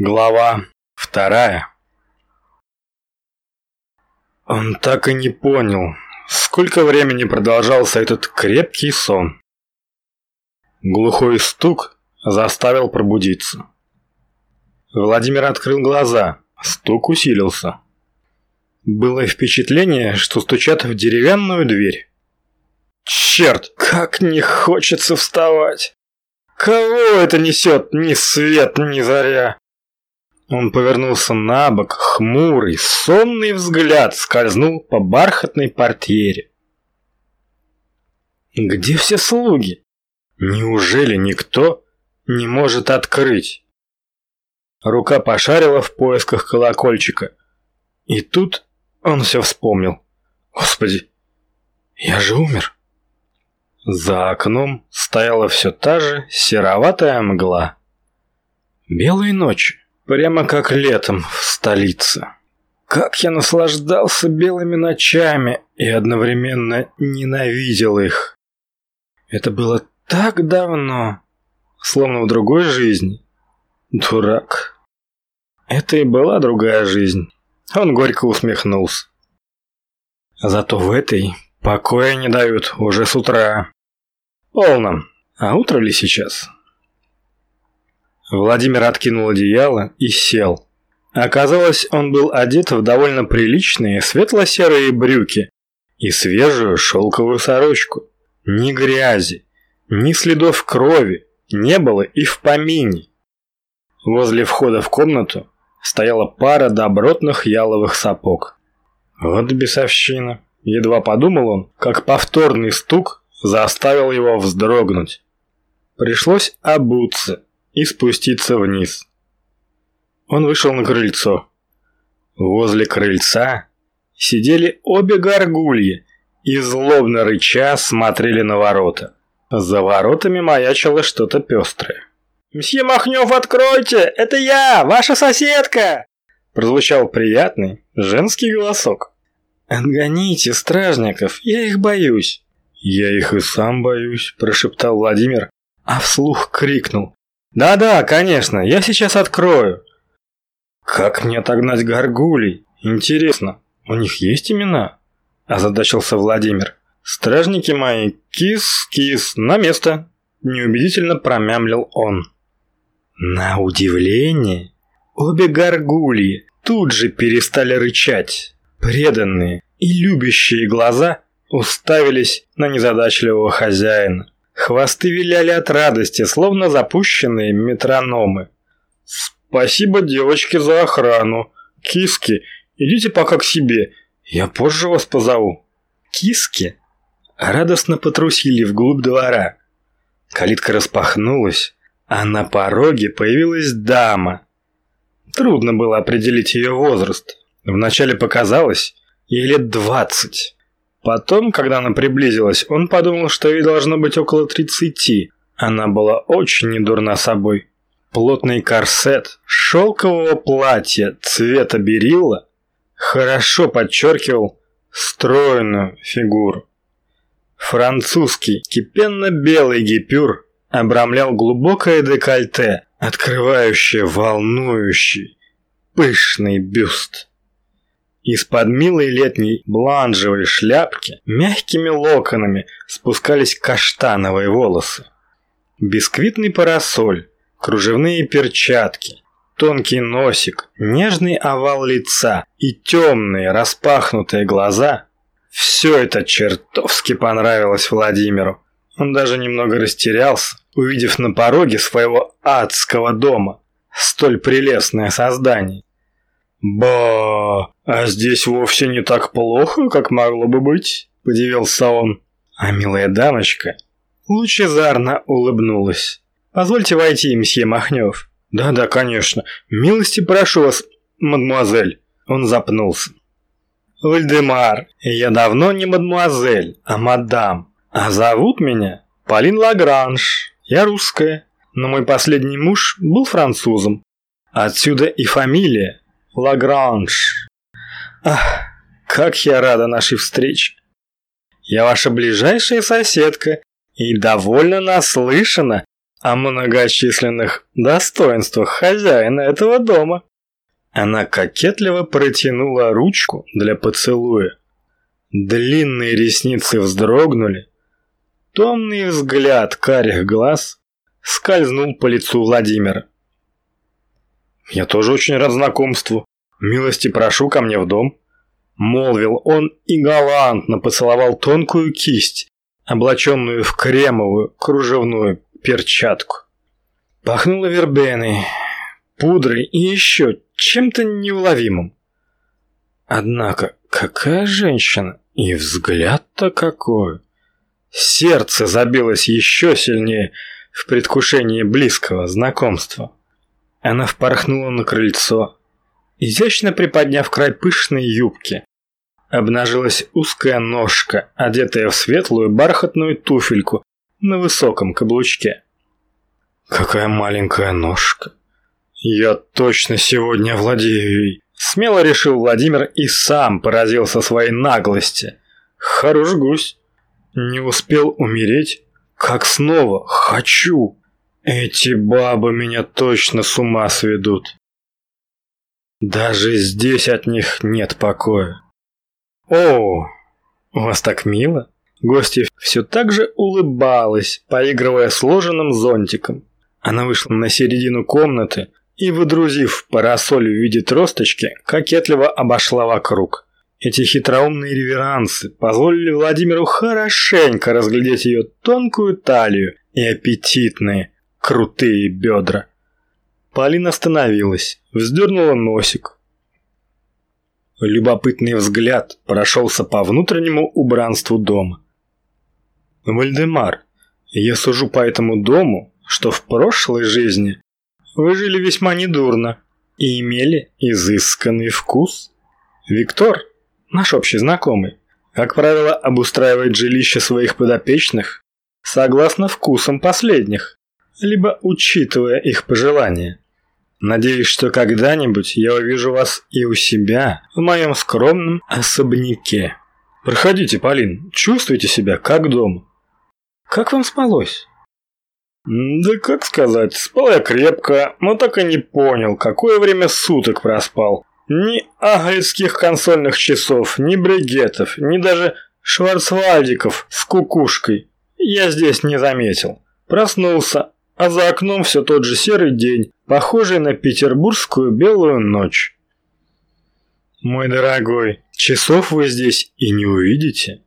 Глава вторая Он так и не понял, сколько времени продолжался этот крепкий сон. Глухой стук заставил пробудиться. Владимир открыл глаза, стук усилился. Было впечатление, что стучат в деревянную дверь. Черт, как не хочется вставать! Кого это несет ни свет, ни заря? Он повернулся на бок, хмурый, сонный взгляд скользнул по бархатной портьере. Где все слуги? Неужели никто не может открыть? Рука пошарила в поисках колокольчика. И тут он все вспомнил. Господи, я же умер. За окном стояла все та же сероватая мгла. Белые ночи. Прямо как летом в столице. Как я наслаждался белыми ночами и одновременно ненавидел их. Это было так давно, словно в другой жизни. Дурак. Это и была другая жизнь. Он горько усмехнулся. Зато в этой покоя не дают уже с утра. Полном. А утро ли сейчас? Владимир откинул одеяло и сел. Оказалось, он был одет в довольно приличные светло-серые брюки и свежую шелковую сорочку. Ни грязи, ни следов крови не было и в помине. Возле входа в комнату стояла пара добротных яловых сапог. Вот бесовщина. Едва подумал он, как повторный стук заставил его вздрогнуть. Пришлось обуться и спуститься вниз. Он вышел на крыльцо. Возле крыльца сидели обе горгульи и злобно рыча смотрели на ворота. За воротами маячило что-то пестрое. «Мсье Махнев, откройте! Это я, ваша соседка!» Прозвучал приятный женский голосок. «Отгоните стражников, я их боюсь». «Я их и сам боюсь», – прошептал Владимир, а вслух крикнул. «Да-да, конечно, я сейчас открою». «Как мне отогнать горгулей? Интересно, у них есть имена?» Озадачился Владимир. «Стражники мои, кис-кис, на место!» Неубедительно промямлил он. На удивление, обе горгульи тут же перестали рычать. Преданные и любящие глаза уставились на незадачливого хозяина. Хвосты виляли от радости, словно запущенные метрономы. «Спасибо девочке за охрану. Киски, идите пока к себе. Я позже вас позову». Киски радостно потрусили вглубь двора. Калитка распахнулась, а на пороге появилась дама. Трудно было определить ее возраст. Вначале показалось, ей лет двадцать. Потом, когда она приблизилась, он подумал, что ей должно быть около тридцати. Она была очень недурна собой. Плотный корсет шелкового платья цвета берилла хорошо подчеркивал стройную фигуру. Французский кипенно-белый гипюр обрамлял глубокое декольте, открывающее волнующий, пышный бюст. Из-под милой летней бланжевой шляпки мягкими локонами спускались каштановые волосы. Бисквитный парасоль, кружевные перчатки, тонкий носик, нежный овал лица и темные распахнутые глаза – все это чертовски понравилось Владимиру. Он даже немного растерялся, увидев на пороге своего адского дома столь прелестное создание. «Ба, а здесь вовсе не так плохо, как могло бы быть», – подивился он. А милая дамочка лучезарно улыбнулась. «Позвольте войти, мсье Махнев». «Да-да, конечно. Милости прошу вас, мадемуазель». Он запнулся. «Вальдемар, я давно не мадемуазель, а мадам. А зовут меня Полин Лагранж. Я русская, но мой последний муж был французом. Отсюда и фамилия Лагранж. Ах, как я рада нашей встрече. Я ваша ближайшая соседка и довольно наслышана о многочисленных достоинствах хозяина этого дома. Она кокетливо протянула ручку для поцелуя. Длинные ресницы вздрогнули. Томный взгляд карих глаз скользнул по лицу Владимира. «Я тоже очень рад знакомству. Милости прошу ко мне в дом», — молвил он и галантно поцеловал тонкую кисть, облаченную в кремовую кружевную перчатку. Пахнуло вербеной, пудрой и еще чем-то неуловимым. Однако, какая женщина! И взгляд-то какой! Сердце забилось еще сильнее в предвкушении близкого знакомства. Она впорхнула на крыльцо, изящно приподняв край пышной юбки. Обнажилась узкая ножка, одетая в светлую бархатную туфельку на высоком каблучке. Какая маленькая ножка. Я точно сегодня владею ей. Смело решил Владимир и сам поразился своей наглости. Хорош гусь. Не успел умереть, как снова хочу. Эти бабы меня точно с ума сведут. Даже здесь от них нет покоя. О, у вас так мило. Гостья все так же улыбалась, поигрывая сложенным зонтиком. Она вышла на середину комнаты и, выдрузив парасоль в виде тросточки, кокетливо обошла вокруг. Эти хитроумные реверансы позволили Владимиру хорошенько разглядеть ее тонкую талию и аппетитные, крутые бедра. Полина остановилась, вздернула носик. Любопытный взгляд прошелся по внутреннему убранству дома. «Вальдемар, я сужу по этому дому, что в прошлой жизни вы жили весьма недурно и имели изысканный вкус. Виктор, наш общий знакомый, как правило, обустраивает жилище своих подопечных согласно вкусам последних, либо учитывая их пожелания. Надеюсь, что когда-нибудь я увижу вас и у себя, в моем скромном особняке. Проходите, Полин, чувствуйте себя как дома. Как вам спалось? Да как сказать, спал я крепко, но так и не понял, какое время суток проспал. Ни агальских консольных часов, ни бригетов, ни даже шварцвальдиков с кукушкой я здесь не заметил. Проснулся, а за окном все тот же серый день, похожий на петербургскую белую ночь. Мой дорогой, часов вы здесь и не увидите.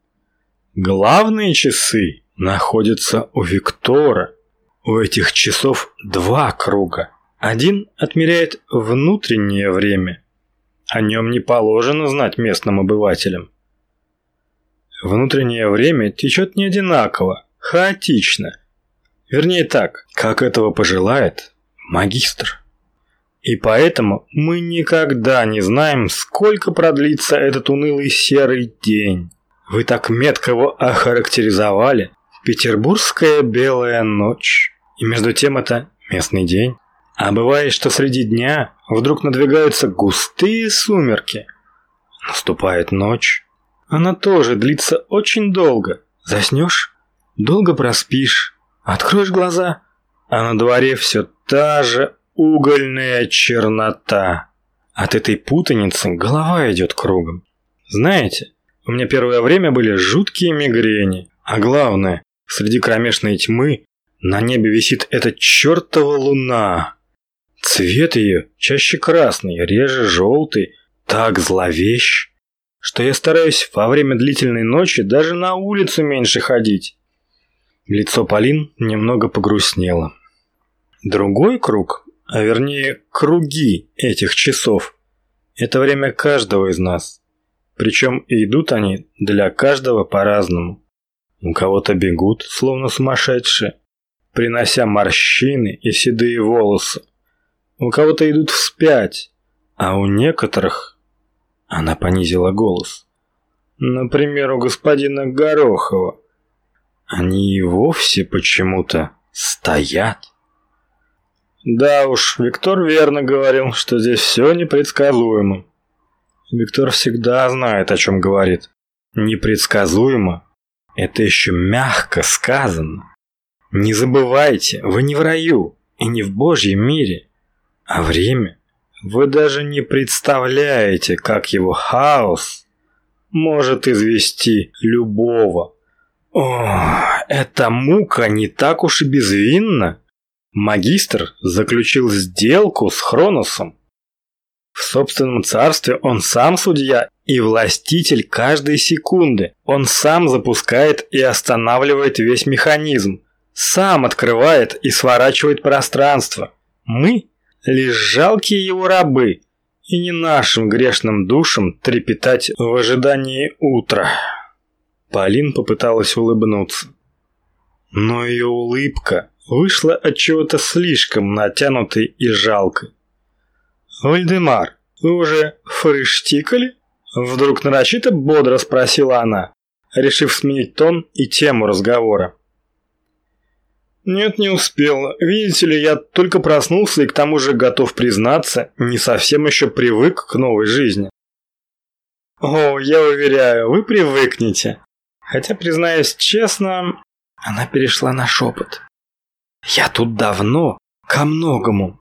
Главные часы находятся у Виктора. У этих часов два круга. Один отмеряет внутреннее время. О нем не положено знать местным обывателям. Внутреннее время течет не одинаково, хаотично. Вернее так, как этого пожелает магистр. И поэтому мы никогда не знаем, сколько продлится этот унылый серый день. Вы так метко его охарактеризовали. Петербургская белая ночь. И между тем это местный день. А бывает, что среди дня вдруг надвигаются густые сумерки. Наступает ночь. Она тоже длится очень долго. Заснешь, долго проспишь, откроешь глаза, а на дворе все та же угольная чернота. От этой путаницы голова идет кругом. Знаете, у меня первое время были жуткие мигрени, а главное, среди кромешной тьмы на небе висит эта чертова луна. Цвет ее чаще красный, реже желтый, так зловещ, что я стараюсь во время длительной ночи даже на улицу меньше ходить. Лицо Полин немного погрустнело. Другой круг, а вернее круги этих часов, это время каждого из нас. Причем идут они для каждого по-разному. У кого-то бегут, словно сумасшедшие, принося морщины и седые волосы. У кого-то идут вспять, а у некоторых... Она понизила голос. Например, у господина Горохова. Они и вовсе почему-то стоят. Да уж, Виктор верно говорил, что здесь все непредсказуемо. Виктор всегда знает, о чем говорит. Непредсказуемо – это еще мягко сказано. Не забывайте, вы не в раю и не в Божьем мире. А время? Вы даже не представляете, как его хаос может извести любого. О, эта мука не так уж и безвинна. Магистр заключил сделку с Хроносом. В собственном царстве он сам судья и властитель каждой секунды. Он сам запускает и останавливает весь механизм. Сам открывает и сворачивает пространство. Мы лишь жалкие его рабы, и не нашим грешным душам трепетать в ожидании утра. Полин попыталась улыбнуться. Но ее улыбка вышла от чего-то слишком натянутой и жалкой. «Вальдемар, вы уже фрыштикали?» Вдруг нарочито бодро спросила она, решив сменить тон и тему разговора. «Нет, не успел. Видите ли, я только проснулся и к тому же готов признаться, не совсем еще привык к новой жизни». «О, я уверяю, вы привыкнете. Хотя, признаюсь честно...» Она перешла на шепот. «Я тут давно, ко многому».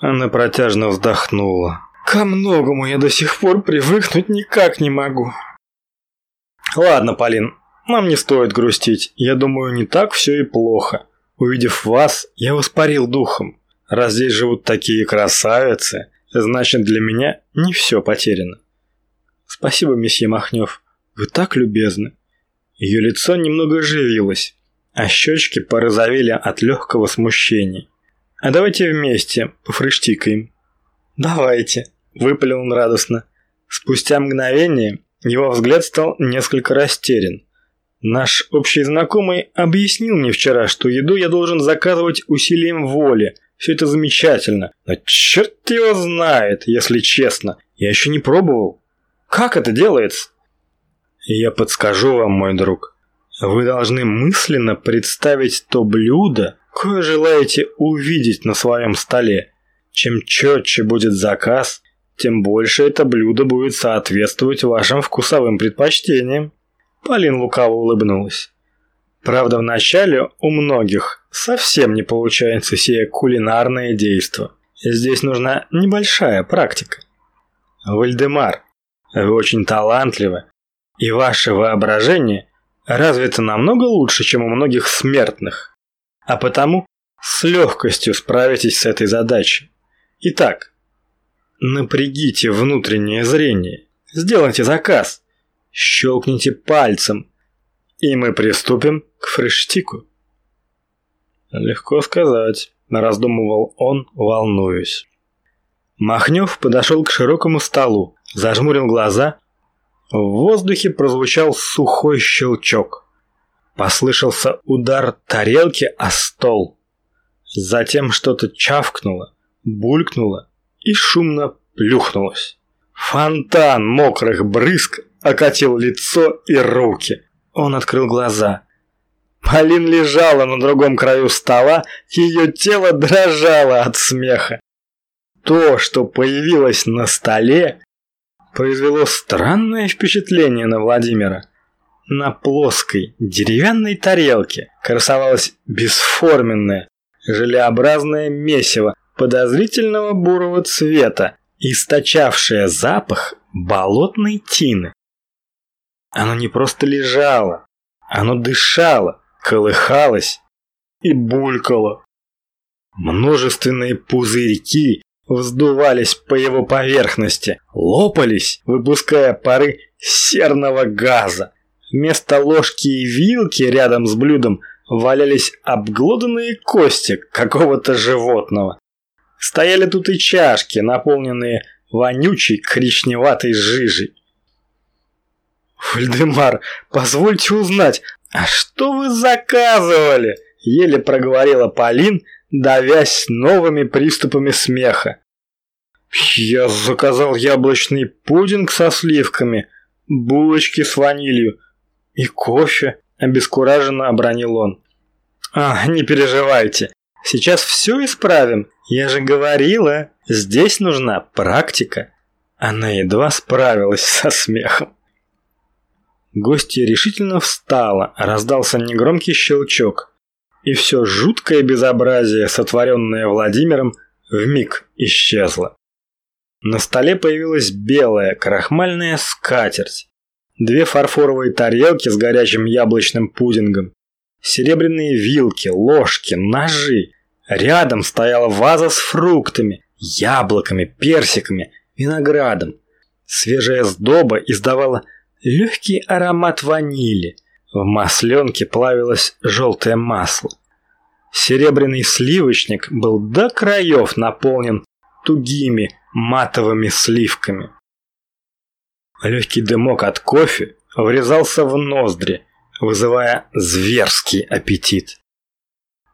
Она протяжно вздохнула. «Ко многому я до сих пор привыкнуть никак не могу». «Ладно, Полин, нам не стоит грустить. Я думаю, не так все и плохо. Увидев вас, я воспарил духом. Раз здесь живут такие красавицы, значит для меня не все потеряно. Спасибо, месье Махнев. Вы так любезны. Ее лицо немного оживилось, а щечки порозовели от легкого смущения. А давайте вместе пофрыштикаем. Давайте, выпалил он радостно. Спустя мгновение его взгляд стал несколько растерян. Наш общий знакомый объяснил мне вчера, что еду я должен заказывать усилием воли. Все это замечательно. Но черт его знает, если честно. Я еще не пробовал. Как это делается? Я подскажу вам, мой друг. Вы должны мысленно представить то блюдо, кое желаете увидеть на своем столе. Чем четче будет заказ, тем больше это блюдо будет соответствовать вашим вкусовым предпочтениям. Полин лукаво улыбнулась. Правда, вначале у многих совсем не получается сие кулинарное действо. Здесь нужна небольшая практика. Вальдемар, вы очень талантливы, и ваше воображение развито намного лучше, чем у многих смертных. А потому с легкостью справитесь с этой задачей. Итак, напрягите внутреннее зрение, сделайте заказ – щелкните пальцем, и мы приступим к фрештику. Легко сказать, раздумывал он, волнуясь. Махнев подошел к широкому столу, зажмурил глаза. В воздухе прозвучал сухой щелчок. Послышался удар тарелки о стол. Затем что-то чавкнуло, булькнуло и шумно плюхнулось. Фонтан мокрых брызг окатил лицо и руки. Он открыл глаза. Полин лежала на другом краю стола, ее тело дрожало от смеха. То, что появилось на столе, произвело странное впечатление на Владимира. На плоской деревянной тарелке красовалось бесформенное, желеобразное месиво подозрительного бурого цвета, источавшее запах болотной тины. Оно не просто лежало, оно дышало, колыхалось и булькало. Множественные пузырьки вздувались по его поверхности, лопались, выпуская пары серного газа. Вместо ложки и вилки рядом с блюдом валялись обглоданные кости какого-то животного. Стояли тут и чашки, наполненные вонючей коричневатой жижей. «Вальдемар, позвольте узнать, а что вы заказывали?» Еле проговорила Полин, давясь новыми приступами смеха. «Я заказал яблочный пудинг со сливками, булочки с ванилью и кофе», – обескураженно обронил он. «А, не переживайте, сейчас все исправим. Я же говорила, здесь нужна практика». Она едва справилась со смехом. Гостья решительно встала, раздался негромкий щелчок. И все жуткое безобразие, сотворенное Владимиром, вмиг исчезло. На столе появилась белая крахмальная скатерть, две фарфоровые тарелки с горячим яблочным пудингом, серебряные вилки, ложки, ножи. Рядом стояла ваза с фруктами, яблоками, персиками, виноградом. Свежая сдоба издавала легкий аромат ванили. В масленке плавилось желтое масло. Серебряный сливочник был до краев наполнен тугими матовыми сливками. Легкий дымок от кофе врезался в ноздри, вызывая зверский аппетит.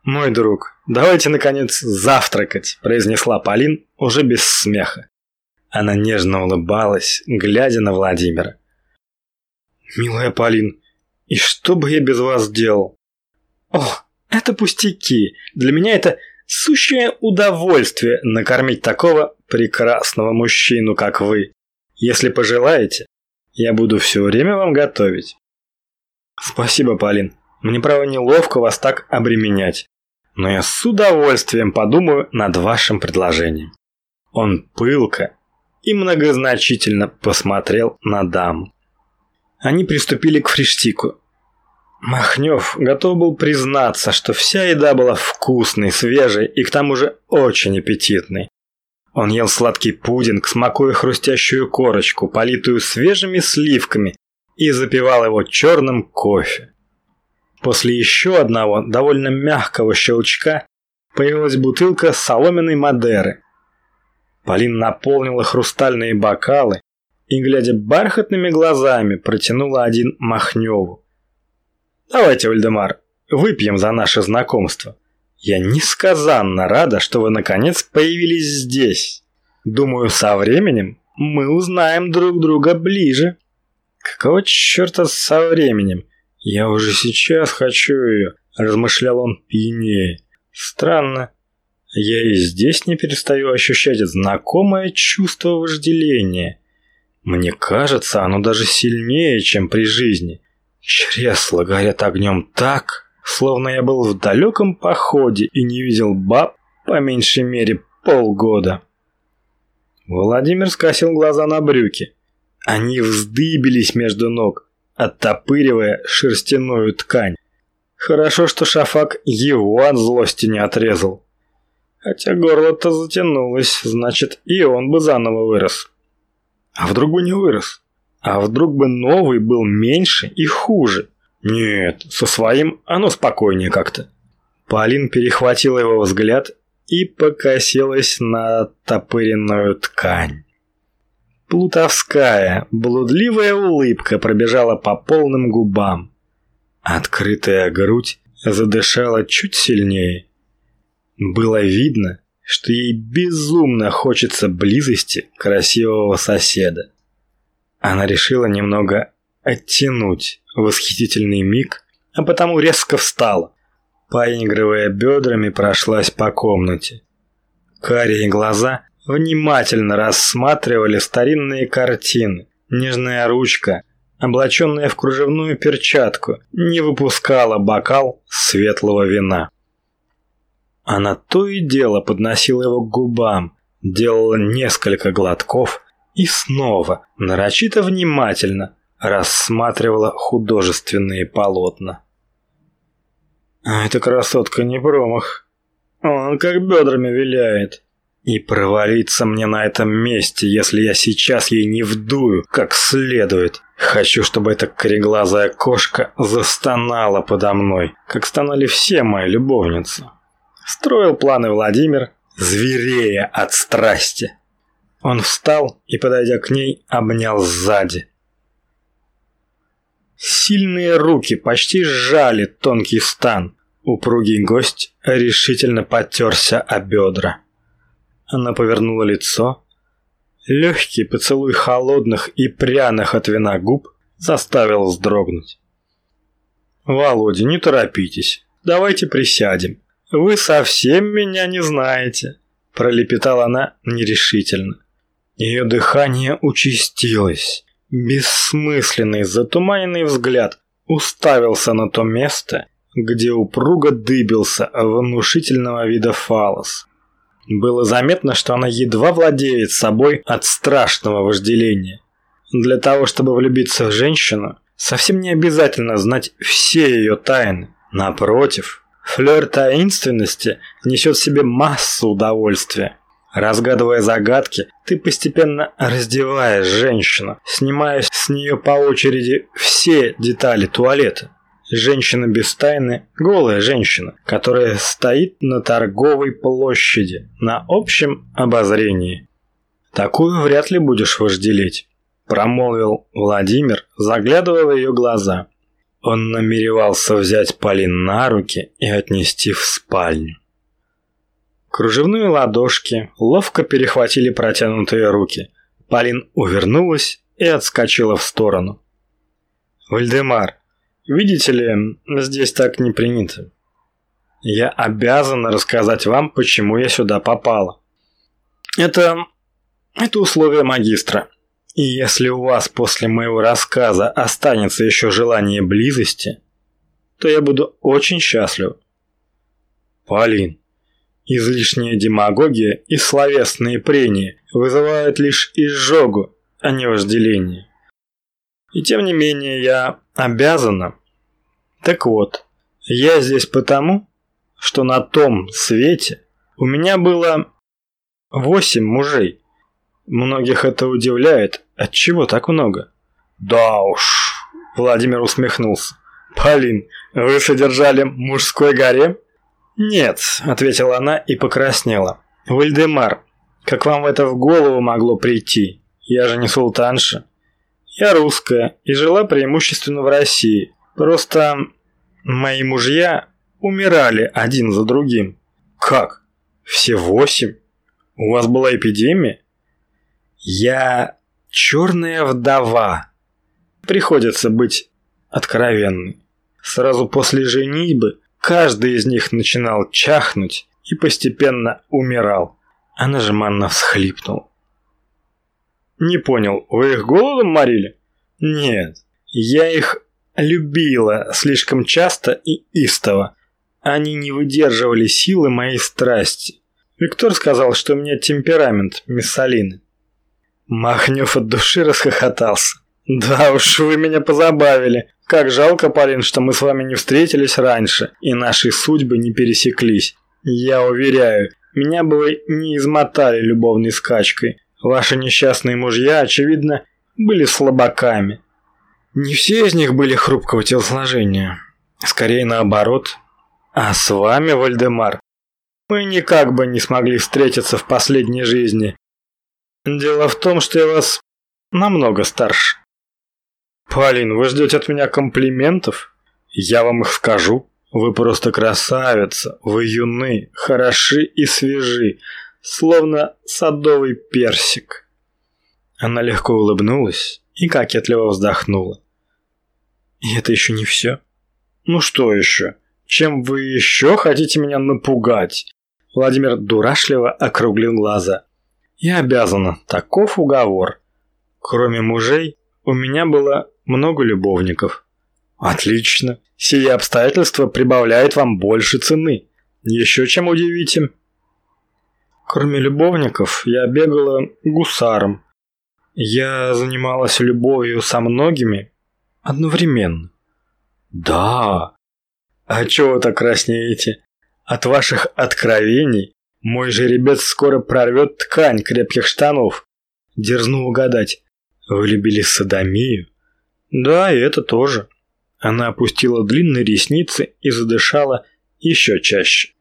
«Мой друг, давайте, наконец, завтракать», – произнесла Полин уже без смеха. Она нежно улыбалась, глядя на Владимира. «Милая Полин, и что бы я без вас делал?» «О, это пустяки. Для меня это сущее удовольствие накормить такого прекрасного мужчину, как вы. Если пожелаете, я буду все время вам готовить». «Спасибо, Полин. Мне, право, неловко вас так обременять. Но я с удовольствием подумаю над вашим предложением». Он пылко и многозначительно посмотрел на даму. Они приступили к фриштику. Махнев готов был признаться, что вся еда была вкусной, свежей и к тому же очень аппетитной. Он ел сладкий пудинг, смакуя хрустящую корочку, политую свежими сливками, и запивал его черным кофе. После еще одного довольно мягкого щелчка появилась бутылка соломенной Мадеры. Полин наполнила хрустальные бокалы и, глядя бархатными глазами, протянула один Махневу. «Давайте, Вальдемар, выпьем за наше знакомство. Я несказанно рада, что вы наконец появились здесь. Думаю, со временем мы узнаем друг друга ближе». «Какого черта со временем? Я уже сейчас хочу ее», – размышлял он пьянее. «Странно. Я и здесь не перестаю ощущать знакомое чувство вожделения. Мне кажется, оно даже сильнее, чем при жизни. Чресла горят огнем так, словно я был в далеком походе и не видел баб по меньшей мере полгода». Владимир скосил глаза на брюки. Они вздыбились между ног, оттопыривая шерстяную ткань. Хорошо, что Шафак его от злости не отрезал. Хотя горло-то затянулось, значит, и он бы заново вырос. А вдруг бы не вырос? А вдруг бы новый был меньше и хуже? Нет, со своим оно спокойнее как-то. Полин перехватила его взгляд и покосилась на топыренную ткань. Плутовская, блудливая улыбка пробежала по полным губам. Открытая грудь задышала чуть сильнее. Было видно, что ей безумно хочется близости красивого соседа. Она решила немного оттянуть восхитительный миг, а потому резко встала. Поигрывая бедрами, прошлась по комнате. Карие глаза внимательно рассматривали старинные картины. Нежная ручка, облаченная в кружевную перчатку, не выпускала бокал светлого вина. Она то и дело подносила его к губам, делала несколько глотков и снова, нарочито внимательно, рассматривала художественные полотна. А эта красотка не промах. Он как бедрами виляет. И провалиться мне на этом месте, если я сейчас ей не вдую, как следует. Хочу, чтобы эта кореглазая кошка застонала подо мной, как стонали все мои любовницы. Строил планы Владимир, зверея от страсти. Он встал и, подойдя к ней, обнял сзади. Сильные руки почти сжали тонкий стан. Упругий гость решительно потерся о бедра. Она повернула лицо. Легкий поцелуй холодных и пряных от вина губ заставил вздрогнуть. «Володя, не торопитесь. Давайте присядем. Вы совсем меня не знаете», – пролепетала она нерешительно. Ее дыхание участилось. Бессмысленный, затуманенный взгляд уставился на то место, где упруго дыбился внушительного вида фалос. Было заметно, что она едва владеет собой от страшного вожделения. Для того, чтобы влюбиться в женщину, совсем не обязательно знать все ее тайны. Напротив, флёр таинственности несет в себе массу удовольствия. Разгадывая загадки, ты постепенно раздеваешь женщину, снимая с нее по очереди все детали туалета. Женщина без тайны – голая женщина, которая стоит на торговой площади, на общем обозрении. Такую вряд ли будешь вожделеть, промолвил Владимир, заглядывая в ее глаза. Он намеревался взять Полин на руки и отнести в спальню. Кружевные ладошки ловко перехватили протянутые руки. Полин увернулась и отскочила в сторону. «Вальдемар, видите ли, здесь так не принято. Я обязана рассказать вам, почему я сюда попала. Это... это условие магистра. И если у вас после моего рассказа останется еще желание близости, то я буду очень счастлив. Полин, излишняя демагогия и словесные прения вызывают лишь изжогу, а не вожделение. И тем не менее я обязана. Так вот, я здесь потому, что на том свете у меня было восемь мужей. Многих это удивляет, от чего так много? Да уж, Владимир усмехнулся. Полин, вы содержали мужской гарем? Нет, ответила она и покраснела. Вальдемар, как вам это в голову могло прийти? Я же не султанша. Я русская и жила преимущественно в России. Просто мои мужья умирали один за другим. Как? Все восемь? У вас была эпидемия? Я черная вдова. Приходится быть откровенной. Сразу после женитьбы каждый из них начинал чахнуть и постепенно умирал. Она жеманно всхлипнула. «Не понял, вы их голодом морили?» «Нет, я их любила слишком часто и истово. Они не выдерживали силы моей страсти. Виктор сказал, что у меня темперамент, мисс Алина. Махнев от души расхохотался. «Да уж, вы меня позабавили. Как жалко, Полин, что мы с вами не встретились раньше, и наши судьбы не пересеклись. Я уверяю, меня бы вы не измотали любовной скачкой. Ваши несчастные мужья, очевидно, были слабаками. Не все из них были хрупкого телосложения. Скорее наоборот. А с вами, Вальдемар, мы никак бы не смогли встретиться в последней жизни, Дело в том, что я вас намного старше. Полин, вы ждете от меня комплиментов? Я вам их скажу. Вы просто красавица, вы юны, хороши и свежи, словно садовый персик. Она легко улыбнулась и кокетливо вздохнула. И это еще не все. Ну что еще? Чем вы еще хотите меня напугать? Владимир дурашливо округлил глаза. Я обязана, таков уговор. Кроме мужей, у меня было много любовников. Отлично. Сие обстоятельства прибавляет вам больше цены. Еще чем удивите. Кроме любовников, я бегала гусаром. Я занималась любовью со многими одновременно. Да. А чего вы так краснеете? От ваших откровений мой жеребец скоро прорвет ткань крепких штанов. Дерзну угадать. Вы любили садомию? Да, и это тоже. Она опустила длинные ресницы и задышала еще чаще.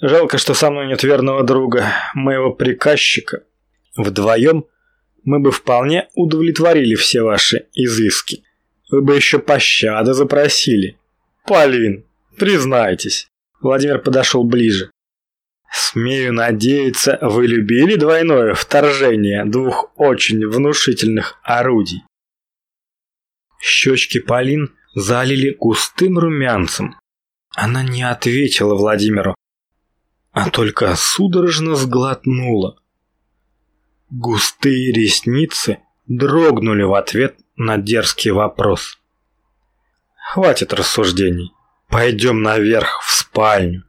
Жалко, что со мной нет верного друга, моего приказчика. Вдвоем мы бы вполне удовлетворили все ваши изыски. Вы бы еще пощады запросили. Полин, признайтесь. Владимир подошел ближе. Смею надеяться, вы любили двойное вторжение двух очень внушительных орудий. Щечки Полин залили густым румянцем. Она не ответила Владимиру, а только судорожно сглотнула. Густые ресницы дрогнули в ответ на дерзкий вопрос. Хватит рассуждений. Пойдем наверх, в спальню.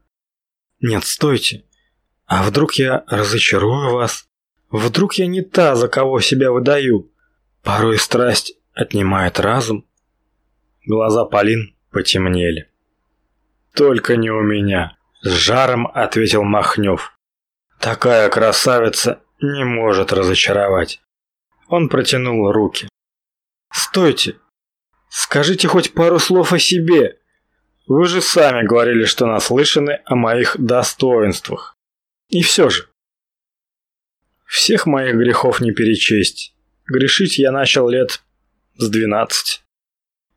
Нет, стойте. А вдруг я разочарую вас? Вдруг я не та, за кого себя выдаю? Порой страсть отнимает разум. Глаза Полин потемнели. Только не у меня, с жаром ответил Махнев. Такая красавица не может разочаровать. Он протянул руки. Стойте. Скажите хоть пару слов о себе. Вы же сами говорили, что наслышаны о моих достоинствах. И все же. Всех моих грехов не перечесть. Грешить я начал лет с двенадцати.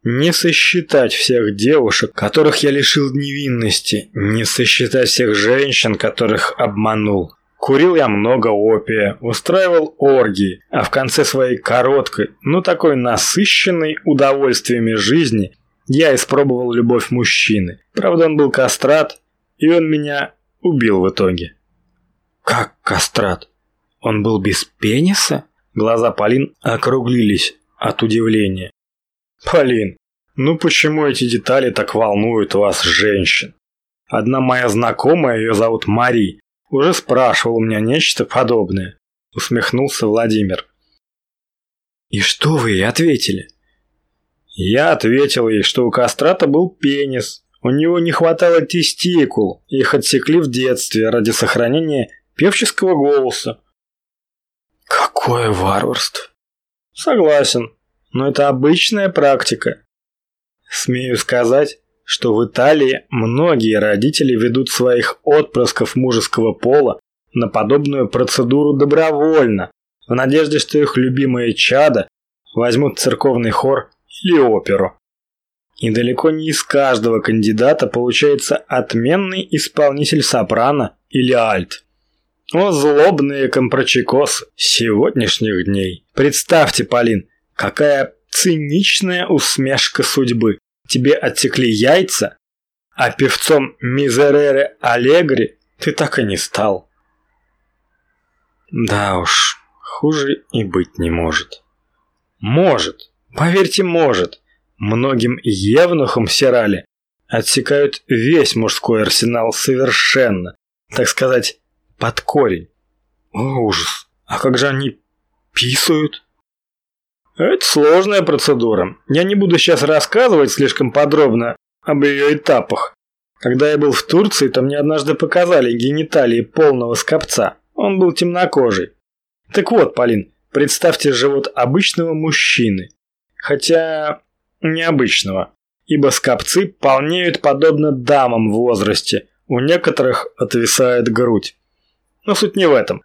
Не сосчитать всех девушек, которых я лишил невинности, не сосчитать всех женщин, которых обманул. Курил я много опия, устраивал оргии, а в конце своей короткой, но такой насыщенной удовольствиями жизни я испробовал любовь мужчины. Правда, он был кастрат, и он меня убил в итоге. Как кастрат? Он был без пениса? Глаза Полин округлились от удивления. Полин, ну почему эти детали так волнуют вас, женщин? Одна моя знакомая, ее зовут Мари, уже спрашивал у меня нечто подобное. Усмехнулся Владимир. И что вы ей ответили? Я ответил ей, что у кастрата был пенис. У него не хватало тестикул, их отсекли в детстве ради сохранения певческого голоса. Какое варварство. Согласен, но это обычная практика. Смею сказать, что в Италии многие родители ведут своих отпрысков мужеского пола на подобную процедуру добровольно, в надежде, что их любимые чада возьмут церковный хор или оперу. И далеко не из каждого кандидата получается отменный исполнитель сопрано или альт. О, злобные компрочекосы сегодняшних дней. Представьте, Полин, какая циничная усмешка судьбы. Тебе отсекли яйца, а певцом Мизерере Аллегри ты так и не стал. Да уж, хуже и быть не может. Может, поверьте, может. Многим евнухам Сирали отсекают весь мужской арсенал совершенно, так сказать, под корень. О, ужас. А как же они писают? Это сложная процедура. Я не буду сейчас рассказывать слишком подробно об ее этапах. Когда я был в Турции, то мне однажды показали гениталии полного скопца. Он был темнокожий. Так вот, Полин, представьте живот обычного мужчины. Хотя необычного. Ибо скопцы полнеют подобно дамам в возрасте. У некоторых отвисает грудь. Но суть не в этом.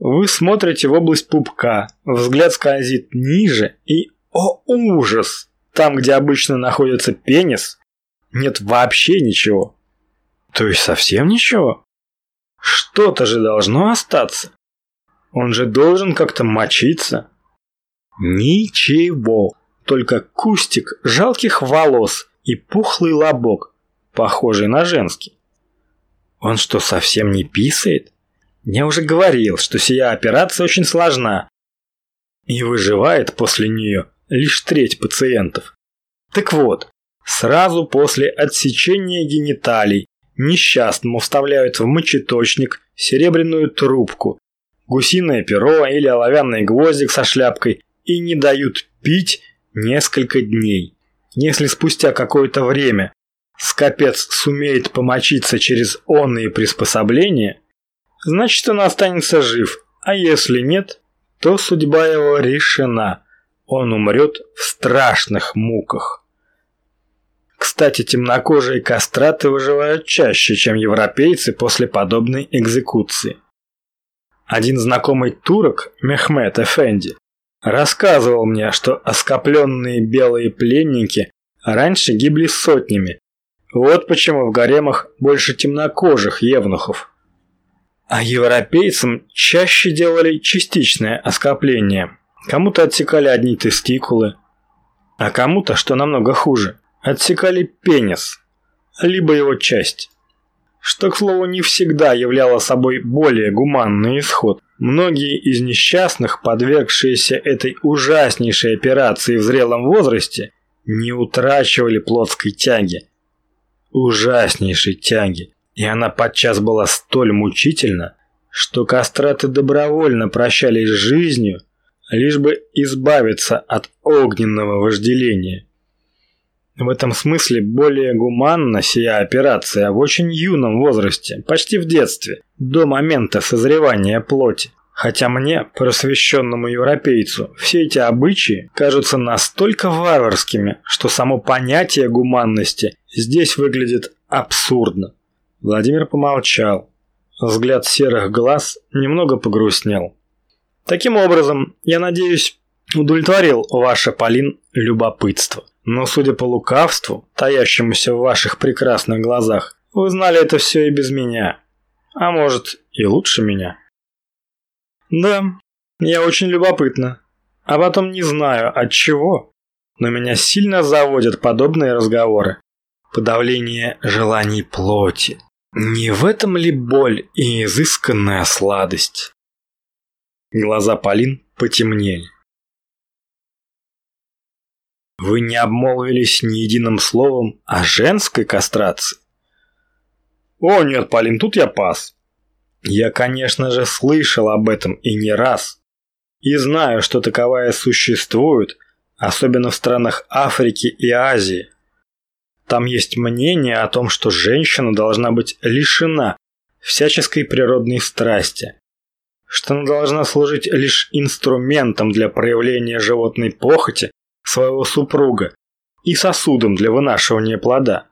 Вы смотрите в область пупка, взгляд скользит ниже и, о ужас, там, где обычно находится пенис, нет вообще ничего. То есть совсем ничего? Что-то же должно остаться. Он же должен как-то мочиться. Ничего, только кустик жалких волос и пухлый лобок, похожий на женский. Он что, совсем не писает? Я уже говорил, что сия операция очень сложна. И выживает после нее лишь треть пациентов. Так вот, сразу после отсечения гениталий несчастному вставляют в мочеточник серебряную трубку, гусиное перо или оловянный гвоздик со шляпкой и не дают пить несколько дней. Если спустя какое-то время скопец сумеет помочиться через онные приспособления, значит он останется жив, а если нет, то судьба его решена. Он умрет в страшных муках. Кстати, темнокожие кастраты выживают чаще, чем европейцы после подобной экзекуции. Один знакомый турок, Мехмед Эфенди, рассказывал мне, что оскопленные белые пленники раньше гибли сотнями. Вот почему в гаремах больше темнокожих евнухов. А европейцам чаще делали частичное оскопление. Кому-то отсекали одни тестикулы, а кому-то, что намного хуже, отсекали пенис, либо его часть. Что, к слову, не всегда являло собой более гуманный исход. Многие из несчастных, подвергшиеся этой ужаснейшей операции в зрелом возрасте, не утрачивали плотской тяги, ужаснейшей тяги, и она подчас была столь мучительна, что кастраты добровольно прощались с жизнью, лишь бы избавиться от огненного вожделения. В этом смысле более гуманна сия операция в очень юном возрасте, почти в детстве, до момента созревания плоти. Хотя мне, просвещенному европейцу, все эти обычаи кажутся настолько варварскими, что само понятие гуманности здесь выглядит абсурдно. Владимир помолчал. Взгляд серых глаз немного погрустнел. Таким образом, я надеюсь, удовлетворил ваше, Полин, любопытство. Но судя по лукавству, таящемуся в ваших прекрасных глазах, вы знали это все и без меня. А может, и лучше меня. Да, я очень любопытна. А потом не знаю от чего, но меня сильно заводят подобные разговоры. Подавление желаний плоти. Не в этом ли боль и изысканная сладость? Глаза Полин потемнели. Вы не обмолвились ни единым словом о женской кастрации? О, нет, Полин, тут я пас. Я, конечно же, слышал об этом и не раз. И знаю, что таковая существует, особенно в странах Африки и Азии. Там есть мнение о том, что женщина должна быть лишена всяческой природной страсти, что она должна служить лишь инструментом для проявления животной похоти своего супруга и сосудом для вынашивания плода.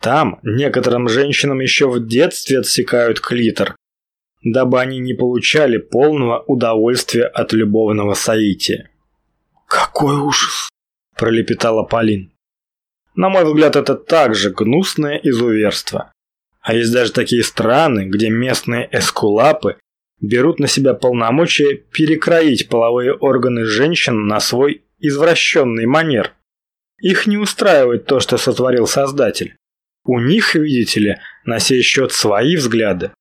Там некоторым женщинам еще в детстве отсекают клитор, дабы они не получали полного удовольствия от любовного соития. «Какой ужас!» – пролепетала Полин. «На мой взгляд, это также гнусное изуверство. А есть даже такие страны, где местные эскулапы берут на себя полномочия перекроить половые органы женщин на свой извращенный манер. Их не устраивает то, что сотворил Создатель. У них, видите ли, на сей счет свои взгляды.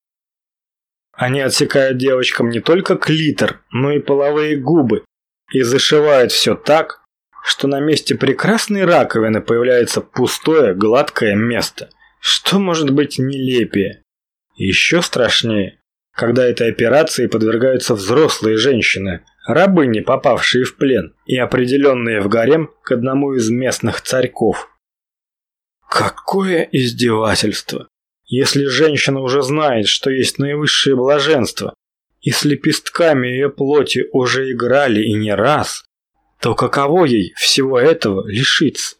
Они отсекают девочкам не только клитор, но и половые губы и зашивают все так, что на месте прекрасной раковины появляется пустое, гладкое место. Что может быть нелепее? Еще страшнее, когда этой операции подвергаются взрослые женщины, рабыни, попавшие в плен и определенные в гарем к одному из местных царьков. Какое издевательство! Если женщина уже знает, что есть наивысшее блаженство, и с лепестками ее плоти уже играли и не раз, то каково ей всего этого лишиться?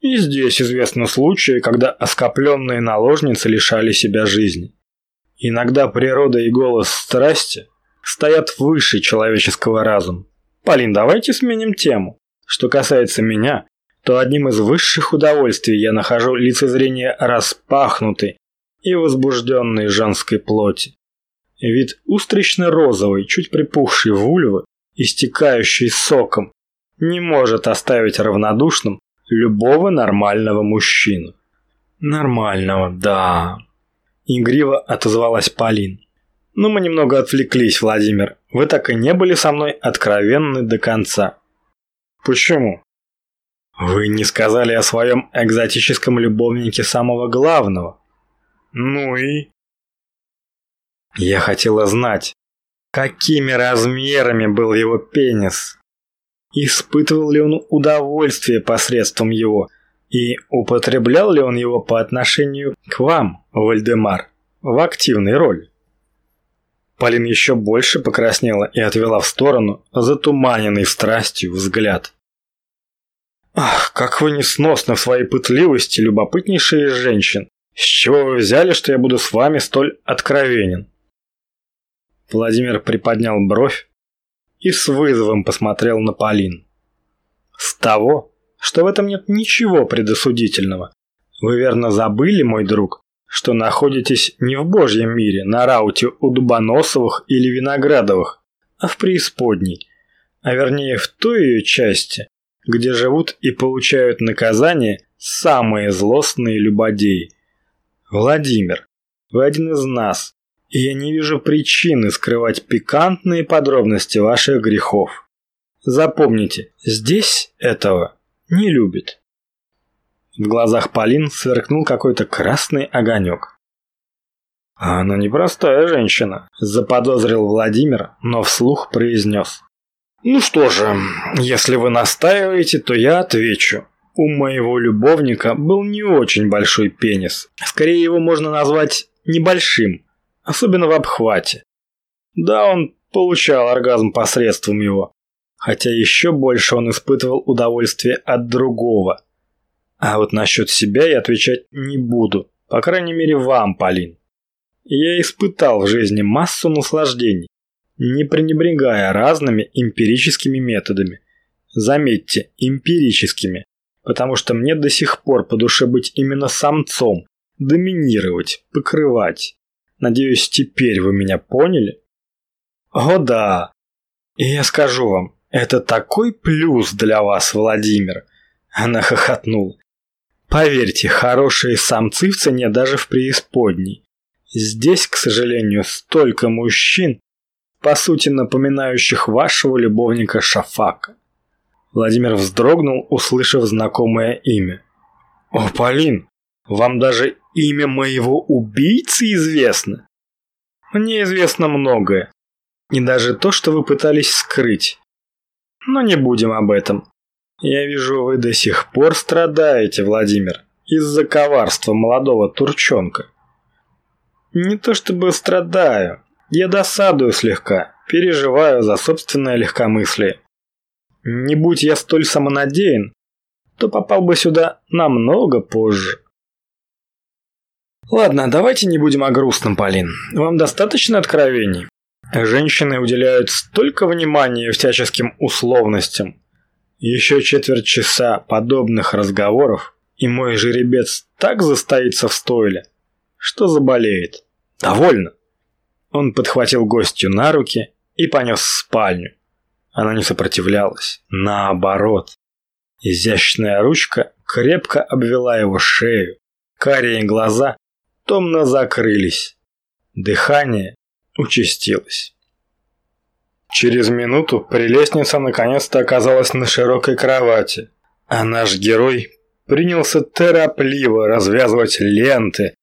И здесь известны случаи, когда оскопленные наложницы лишали себя жизни. Иногда природа и голос страсти стоят выше человеческого разума. Полин, давайте сменим тему. Что касается меня, то одним из высших удовольствий я нахожу лицезрение распахнутой и возбужденной женской плоти. Вид устрично-розовой, чуть припухшей вульвы, истекающей соком, не может оставить равнодушным любого нормального мужчину. Нормального, да. Игриво отозвалась Полин. Но мы немного отвлеклись, Владимир. Вы так и не были со мной откровенны до конца. Почему? Вы не сказали о своем экзотическом любовнике самого главного. Ну и? Я хотела знать, какими размерами был его пенис. Испытывал ли он удовольствие посредством его, и употреблял ли он его по отношению к вам, Вальдемар, в активной роли? Полин еще больше покраснела и отвела в сторону затуманенный страстью взгляд. Ах, как вы несносны в своей пытливости, любопытнейшие из женщин. С чего вы взяли, что я буду с вами столь откровенен? Владимир приподнял бровь и с вызовом посмотрел на Полин. С того, что в этом нет ничего предосудительного. Вы верно забыли, мой друг, что находитесь не в Божьем мире, на рауте у Дубоносовых или Виноградовых, а в преисподней, а вернее в той ее части, где живут и получают наказание самые злостные любодеи. Владимир, вы один из нас, и я не вижу причины скрывать пикантные подробности ваших грехов. Запомните, здесь этого не любят. В глазах Полин сверкнул какой-то красный огонек. «Она непростая женщина», – заподозрил Владимир, но вслух произнес. «Ну что же, если вы настаиваете, то я отвечу. У моего любовника был не очень большой пенис. Скорее его можно назвать небольшим, особенно в обхвате. Да, он получал оргазм посредством его, хотя еще больше он испытывал удовольствие от другого. А вот насчет себя я отвечать не буду, по крайней мере вам, Полин. Я испытал в жизни массу наслаждений, не пренебрегая разными эмпирическими методами. Заметьте, эмпирическими, потому что мне до сих пор по душе быть именно самцом, доминировать, покрывать. Надеюсь, теперь вы меня поняли? О да. И я скажу вам, это такой плюс для вас, Владимир. Она хохотнула. Поверьте, хорошие самцы в цене даже в преисподней. Здесь, к сожалению, столько мужчин, по сути напоминающих вашего любовника Шафака. Владимир вздрогнул, услышав знакомое имя. «О, Полин, вам даже имя моего убийцы известно?» «Мне известно многое. И даже то, что вы пытались скрыть. Но не будем об этом. Я вижу, вы до сих пор страдаете, Владимир, из-за коварства молодого турчонка. Не то чтобы страдаю, я досадую слегка, переживаю за собственное легкомыслие. Не будь я столь самонадеян, то попал бы сюда намного позже. Ладно, давайте не будем о грустном, Полин. Вам достаточно откровений? Женщины уделяют столько внимания всяческим условностям, еще четверть часа подобных разговоров, и мой жеребец так застоится в стойле, что заболеет. Довольно. Он подхватил гостью на руки и понес в спальню. Она не сопротивлялась. Наоборот. Изящная ручка крепко обвела его шею. Карие глаза томно закрылись. Дыхание участилось. Через минуту прелестница наконец-то оказалась на широкой кровати, а наш герой принялся торопливо развязывать ленты,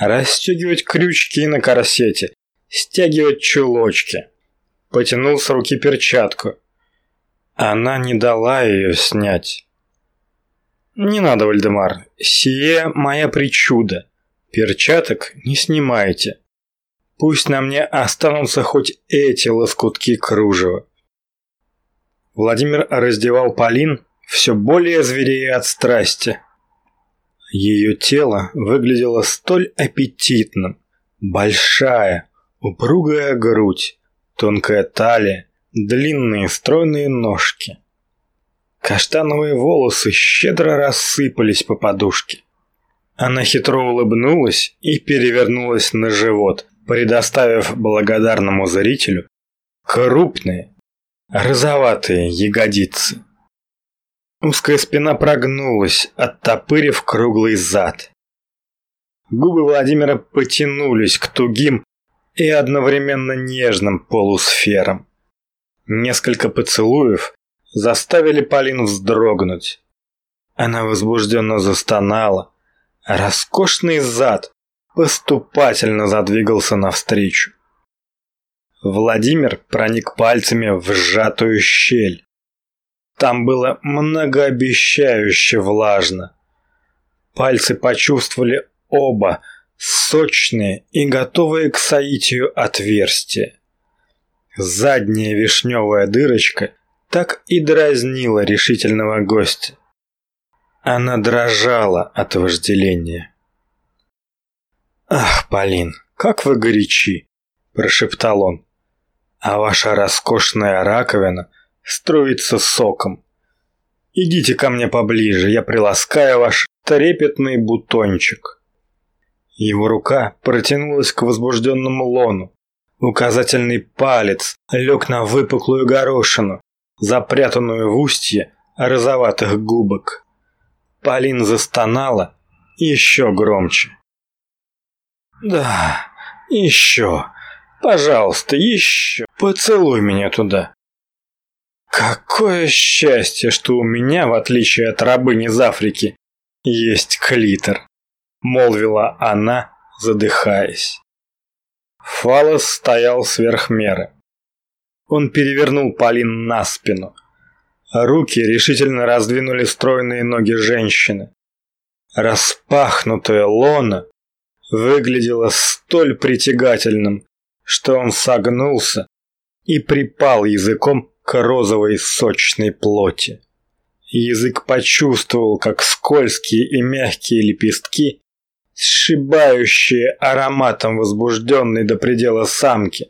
расстегивать крючки на корсете, стягивать чулочки. Потянул с руки перчатку. Она не дала ее снять. «Не надо, Вальдемар, сие моя причуда. Перчаток не снимайте. Пусть на мне останутся хоть эти лоскутки кружева. Владимир раздевал Полин, все более зверея от страсти. Ее тело выглядело столь аппетитным. Большая, упругая грудь, тонкая талия, длинные стройные ножки. Каштановые волосы щедро рассыпались по подушке. Она хитро улыбнулась и перевернулась на живот, предоставив благодарному зрителю крупные, розоватые ягодицы. Узкая спина прогнулась, оттопырив круглый зад. Губы Владимира потянулись к тугим и одновременно нежным полусферам. Несколько поцелуев заставили Полин вздрогнуть. Она возбужденно застонала. Роскошный зад поступательно задвигался навстречу. Владимир проник пальцами в сжатую щель. Там было многообещающе влажно. Пальцы почувствовали оба сочные и готовые к соитию отверстия. Задняя вишневая дырочка так и дразнила решительного гостя. Она дрожала от вожделения. «Ах, Полин, как вы горячи!» – прошептал он. «А ваша роскошная раковина струится соком. Идите ко мне поближе, я приласкаю ваш трепетный бутончик». Его рука протянулась к возбужденному лону. Указательный палец лег на выпуклую горошину, запрятанную в устье розоватых губок. Полин застонала еще громче. Да, еще. Пожалуйста, еще. Поцелуй меня туда. Какое счастье, что у меня, в отличие от рабыни из Африки, есть клитор», — молвила она, задыхаясь. Фалос стоял сверх меры. Он перевернул Полин на спину. Руки решительно раздвинули стройные ноги женщины. Распахнутая лона выглядело столь притягательным, что он согнулся и припал языком к розовой сочной плоти. Язык почувствовал, как скользкие и мягкие лепестки, сшибающие ароматом возбужденной до предела самки,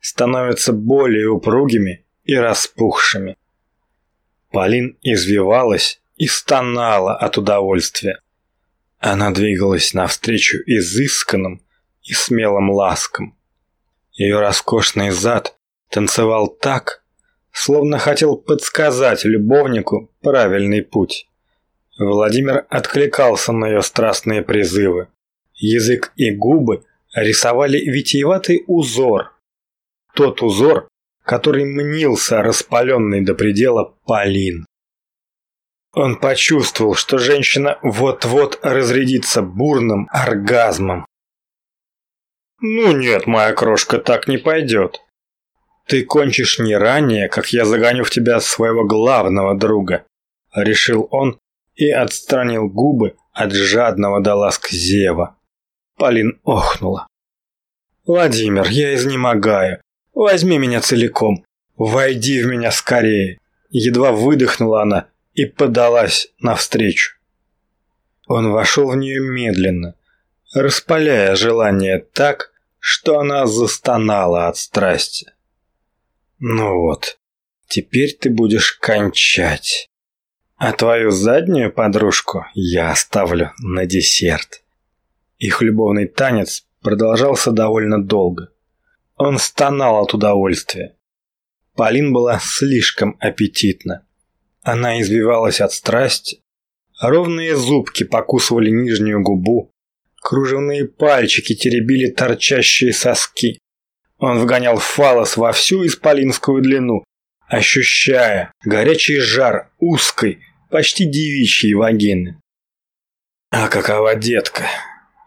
становятся более упругими и распухшими. Полин извивалась и стонала от удовольствия. Она двигалась навстречу изысканным и смелым ласкам. Ее роскошный зад танцевал так, словно хотел подсказать любовнику правильный путь. Владимир откликался на ее страстные призывы. Язык и губы рисовали витиеватый узор. Тот узор, который мнился распаленный до предела Полин. Он почувствовал, что женщина вот-вот разрядится бурным оргазмом. «Ну нет, моя крошка, так не пойдет. Ты кончишь не ранее, как я загоню в тебя своего главного друга», — решил он и отстранил губы от жадного до ласк Зева. Полин охнула. «Владимир, я изнемогаю. Возьми меня целиком. Войди в меня скорее». Едва выдохнула она и подалась навстречу. Он вошел в нее медленно, распаляя желание так, что она застонала от страсти. «Ну вот, теперь ты будешь кончать, а твою заднюю подружку я оставлю на десерт». Их любовный танец продолжался довольно долго. Он стонал от удовольствия. Полин была слишком аппетитна. Она извивалась от страсти. Ровные зубки покусывали нижнюю губу. Кружевные пальчики теребили торчащие соски. Он вгонял фалос во всю исполинскую длину, ощущая горячий жар узкой, почти девичьей вагины. А какова детка?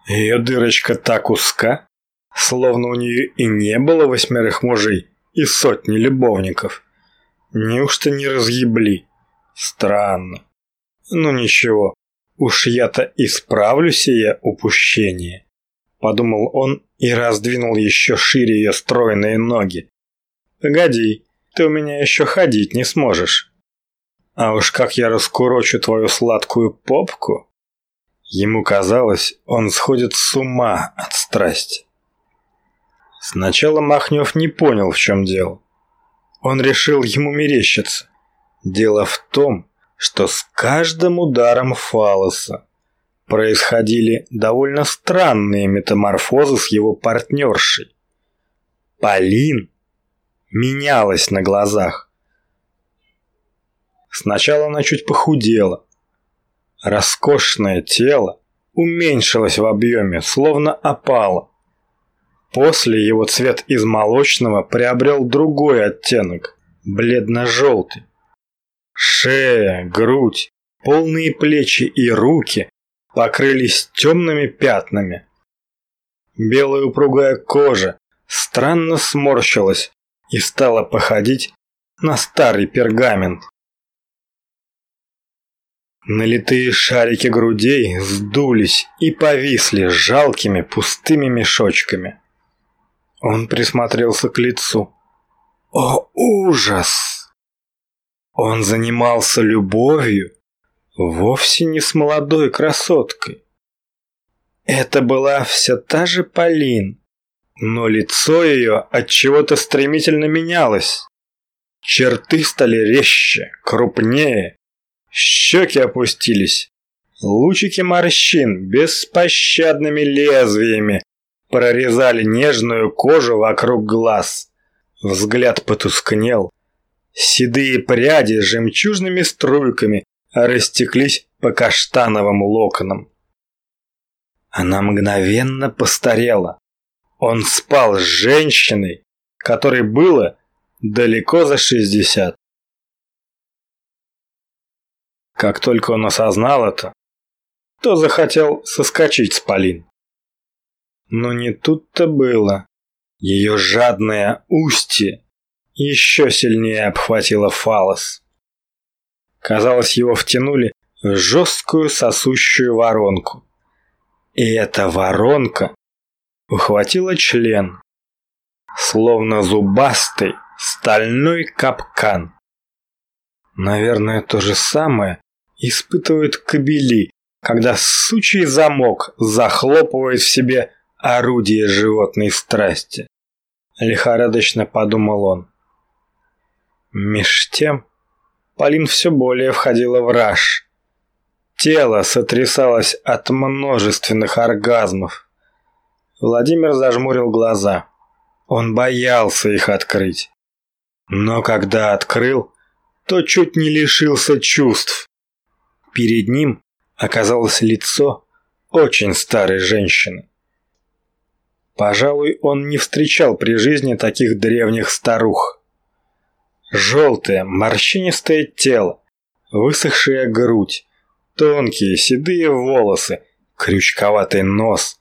Ее дырочка так узка, словно у нее и не было восьмерых мужей и сотни любовников. Неужто не разъебли? Странно. Ну ничего, уж я-то исправлю сие упущение. Подумал он и раздвинул еще шире ее стройные ноги. Погоди, ты у меня еще ходить не сможешь. А уж как я раскурочу твою сладкую попку. Ему казалось, он сходит с ума от страсти. Сначала Махнев не понял, в чем дело. Он решил ему мерещиться. Дело в том, что с каждым ударом фалоса происходили довольно странные метаморфозы с его партнершей. Полин менялась на глазах. Сначала она чуть похудела. Роскошное тело уменьшилось в объеме, словно опало. После его цвет из молочного приобрел другой оттенок – бледно-желтый. Шея, грудь, полные плечи и руки покрылись темными пятнами. Белая упругая кожа странно сморщилась и стала походить на старый пергамент. Налитые шарики грудей сдулись и повисли жалкими пустыми мешочками. Он присмотрелся к лицу. О, ужас! Он занимался любовью вовсе не с молодой красоткой. Это была все та же Полин, но лицо ее от чего-то стремительно менялось. Черты стали резче, крупнее, щеки опустились, лучики морщин беспощадными лезвиями прорезали нежную кожу вокруг глаз. Взгляд потускнел, Седые пряди жемчужными струйками растеклись по каштановым локонам. Она мгновенно постарела. Он спал с женщиной, которой было далеко за шестьдесят. Как только он осознал это, то захотел соскочить с Полин. Но не тут-то было. Ее жадное устье еще сильнее обхватило фалос. Казалось, его втянули в жесткую сосущую воронку. И эта воронка ухватила член, словно зубастый стальной капкан. Наверное, то же самое испытывают кобели, когда сучий замок захлопывает в себе орудие животной страсти. Лихорадочно подумал он. Меж тем Полин все более входила в раж. Тело сотрясалось от множественных оргазмов. Владимир зажмурил глаза. Он боялся их открыть. Но когда открыл, то чуть не лишился чувств. Перед ним оказалось лицо очень старой женщины. Пожалуй, он не встречал при жизни таких древних старух. Желтое, морщинистое тело, высохшая грудь, тонкие седые волосы, крючковатый нос,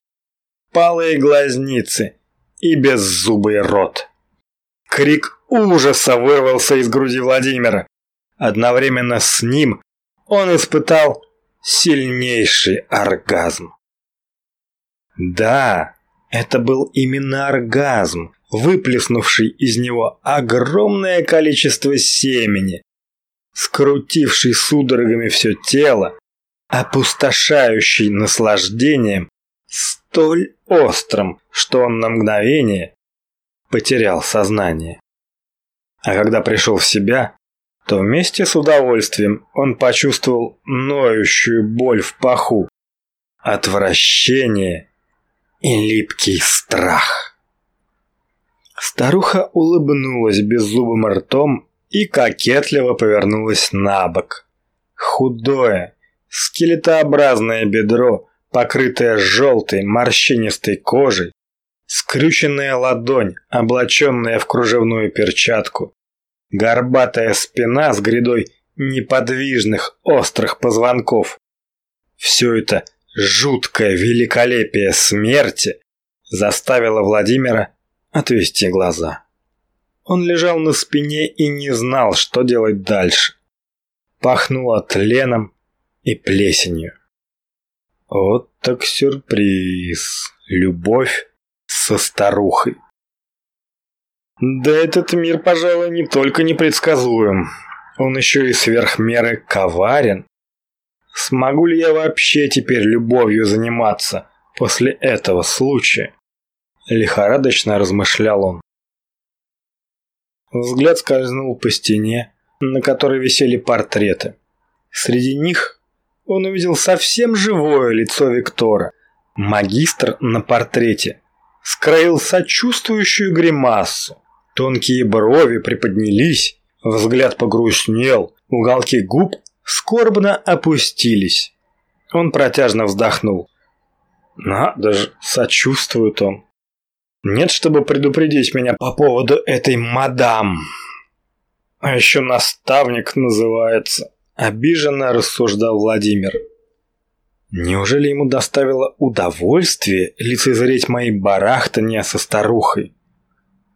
палые глазницы и беззубый рот. Крик ужаса вырвался из груди Владимира. Одновременно с ним он испытал сильнейший оргазм. Да, это был именно оргазм, выплеснувший из него огромное количество семени, скрутивший судорогами все тело, опустошающий наслаждением, столь острым, что он на мгновение потерял сознание. А когда пришел в себя, то вместе с удовольствием он почувствовал ноющую боль в паху, отвращение и липкий страх. Старуха улыбнулась беззубым ртом и кокетливо повернулась на бок. Худое, скелетообразное бедро, покрытое желтой морщинистой кожей, скрюченная ладонь, облаченная в кружевную перчатку, горбатая спина с грядой неподвижных острых позвонков. Все это жуткое великолепие смерти заставило Владимира отвести глаза. Он лежал на спине и не знал, что делать дальше. Пахнуло тленом и плесенью. Вот так сюрприз. Любовь со старухой. Да этот мир, пожалуй, не только непредсказуем, он еще и сверх меры коварен. Смогу ли я вообще теперь любовью заниматься после этого случая? Лихорадочно размышлял он. Взгляд скользнул по стене, на которой висели портреты. Среди них он увидел совсем живое лицо Виктора. Магистр на портрете скроил сочувствующую гримасу. Тонкие брови приподнялись, взгляд погрустнел, уголки губ скорбно опустились. Он протяжно вздохнул. Надо же, сочувствует он. Нет, чтобы предупредить меня по поводу этой мадам. А еще наставник называется. Обиженно рассуждал Владимир. Неужели ему доставило удовольствие лицезреть мои барахтания со старухой?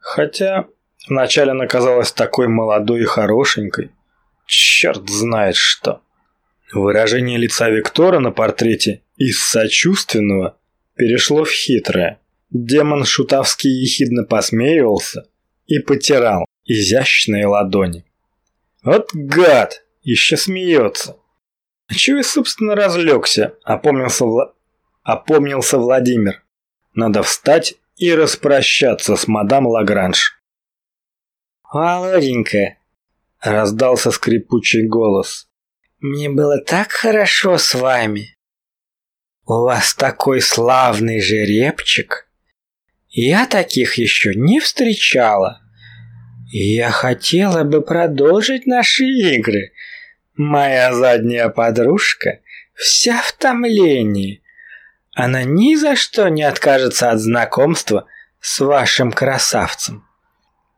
Хотя вначале она казалась такой молодой и хорошенькой. Черт знает что. Выражение лица Виктора на портрете из сочувственного перешло в хитрое. Демон шутовский ехидно посмеивался и потирал изящные ладони. Вот гад! Еще смеется. А чего я, собственно, разлегся? Опомнился, Вла... Опомнился Владимир. Надо встать и распрощаться с мадам Лагранж. «Володенька!» – раздался скрипучий голос. «Мне было так хорошо с вами. У вас такой славный жеребчик. Я таких еще не встречала. Я хотела бы продолжить наши игры. Моя задняя подружка вся в томлении. Она ни за что не откажется от знакомства с вашим красавцем.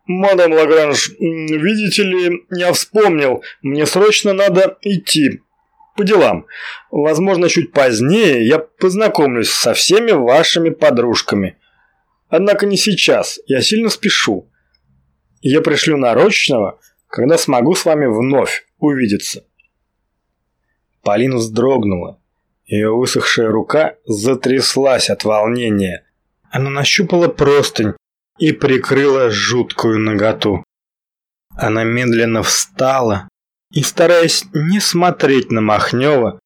«Мадам Лагранж, видите ли, я вспомнил, мне срочно надо идти. по делам. Возможно, чуть позднее я познакомлюсь со всеми вашими подружками. Однако не сейчас, я сильно спешу. Я пришлю нарочного, когда смогу с вами вновь увидеться. Полина вздрогнула. Ее высохшая рука затряслась от волнения. Она нащупала простынь и прикрыла жуткую наготу. Она медленно встала и, стараясь не смотреть на Махнева,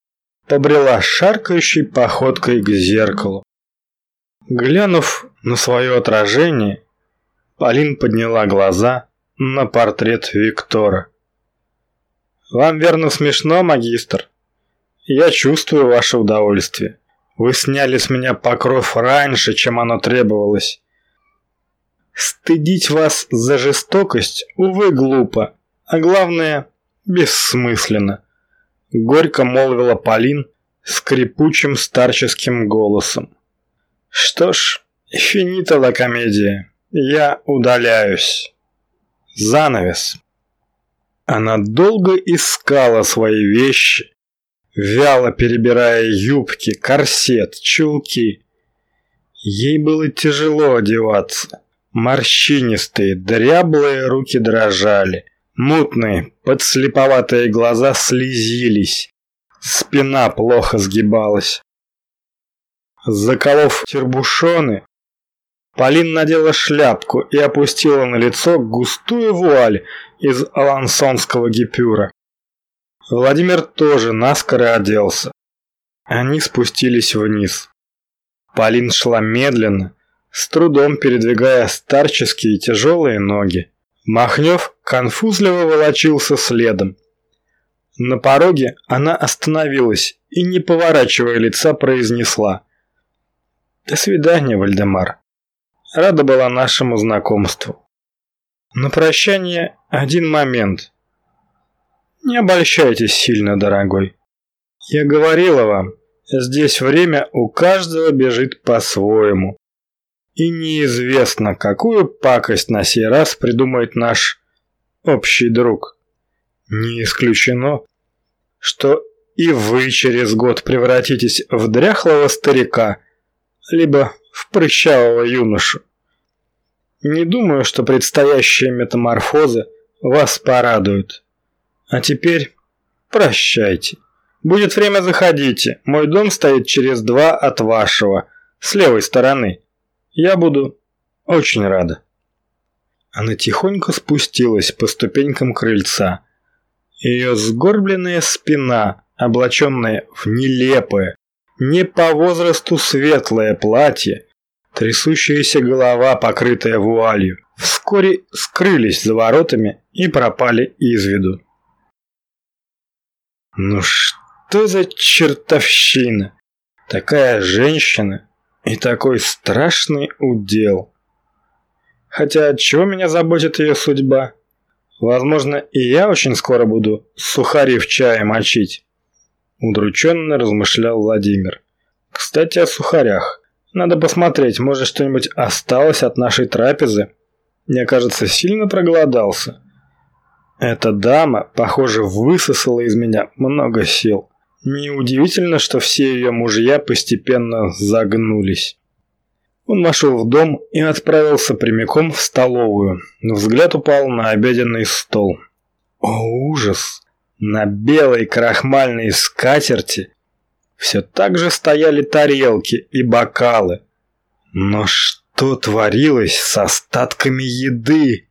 побрела шаркающей походкой к зеркалу. Глянув на свое отражение, Полин подняла глаза на портрет Виктора. «Вам верно смешно, магистр? Я чувствую ваше удовольствие. Вы сняли с меня покров раньше, чем оно требовалось. Стыдить вас за жестокость, увы, глупо, а главное, бессмысленно. Горько молвила Полин скрипучим старческим голосом. Что ж, финита ла комедия. Я удаляюсь. Занавес. Она долго искала свои вещи, вяло перебирая юбки, корсет, чулки. Ей было тяжело одеваться. Морщинистые, дряблые руки дрожали. Мутные, подслеповатые глаза слезились. Спина плохо сгибалась. Заколов тербушоны, Полин надела шляпку и опустила на лицо густую вуаль из алансонского гипюра. Владимир тоже наскоро оделся. Они спустились вниз. Полин шла медленно, с трудом передвигая старческие тяжелые ноги. Махнев конфузливо волочился следом. На пороге она остановилась и, не поворачивая лица, произнесла «До свидания, Вальдемар. Рада была нашему знакомству. На прощание один момент. Не обольщайтесь сильно, дорогой. Я говорила вам, здесь время у каждого бежит по-своему. И неизвестно, какую пакость на сей раз придумает наш общий друг. Не исключено, что и вы через год превратитесь в дряхлого старика, либо в прыщавого юношу. Не думаю, что предстоящие метаморфозы вас порадуют. А теперь прощайте. Будет время, заходите. Мой дом стоит через два от вашего, с левой стороны. Я буду очень рада. Она тихонько спустилась по ступенькам крыльца. Ее сгорбленная спина, облаченная в нелепое, не по возрасту светлое платье, трясущаяся голова, покрытая вуалью, вскоре скрылись за воротами и пропали из виду. Ну что за чертовщина? Такая женщина и такой страшный удел. Хотя от чего меня заботит ее судьба? Возможно, и я очень скоро буду сухари в чае мочить. Удрученно размышлял Владимир. Кстати, о сухарях. Надо посмотреть, может что-нибудь осталось от нашей трапезы. Мне кажется, сильно проголодался. Эта дама, похоже, высосала из меня много сил. Неудивительно, что все ее мужья постепенно загнулись. Он вошел в дом и отправился прямиком в столовую. Взгляд упал на обеденный стол. О, ужас! На белой крахмальной скатерти все так же стояли тарелки и бокалы. Но что творилось с остатками еды?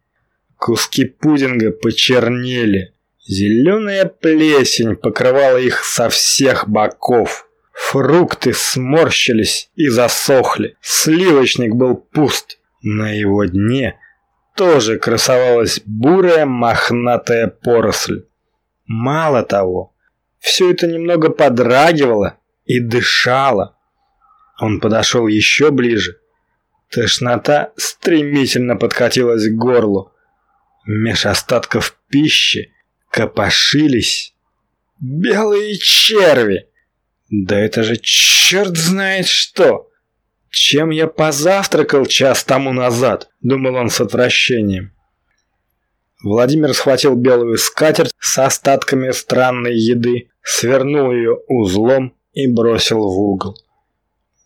Куски пудинга почернели. Зеленая плесень покрывала их со всех боков. Фрукты сморщились и засохли. Сливочник был пуст. На его дне тоже красовалась бурая мохнатая поросль. Мало того, все это немного подрагивало и дышало. Он подошел еще ближе. Тошнота стремительно подкатилась к горлу. Меж остатков пищи копошились белые черви. Да это же черт знает что! Чем я позавтракал час тому назад, думал он с отвращением. Владимир схватил белую скатерть с остатками странной еды, свернул ее узлом и бросил в угол.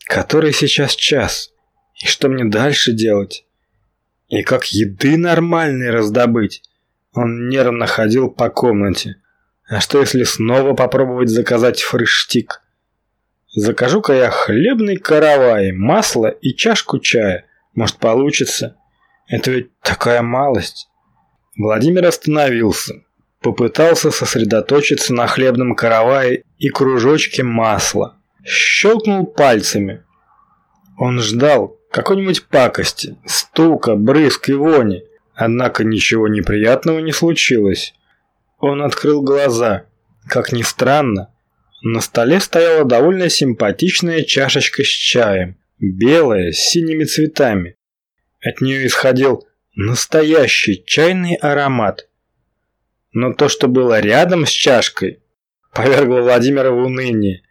Который сейчас час? И что мне дальше делать? И как еды нормальной раздобыть? Он нервно ходил по комнате. А что если снова попробовать заказать фриштик? Закажу-ка я хлебный каравай, масло и чашку чая. Может, получится? Это ведь такая малость. Владимир остановился. Попытался сосредоточиться на хлебном каравае и кружочке масла. Щелкнул пальцами. Он ждал какой-нибудь пакости, стука, брызг и вони. Однако ничего неприятного не случилось. Он открыл глаза. Как ни странно, на столе стояла довольно симпатичная чашечка с чаем, белая, с синими цветами. От нее исходил настоящий чайный аромат. Но то, что было рядом с чашкой, повергло Владимира в уныние.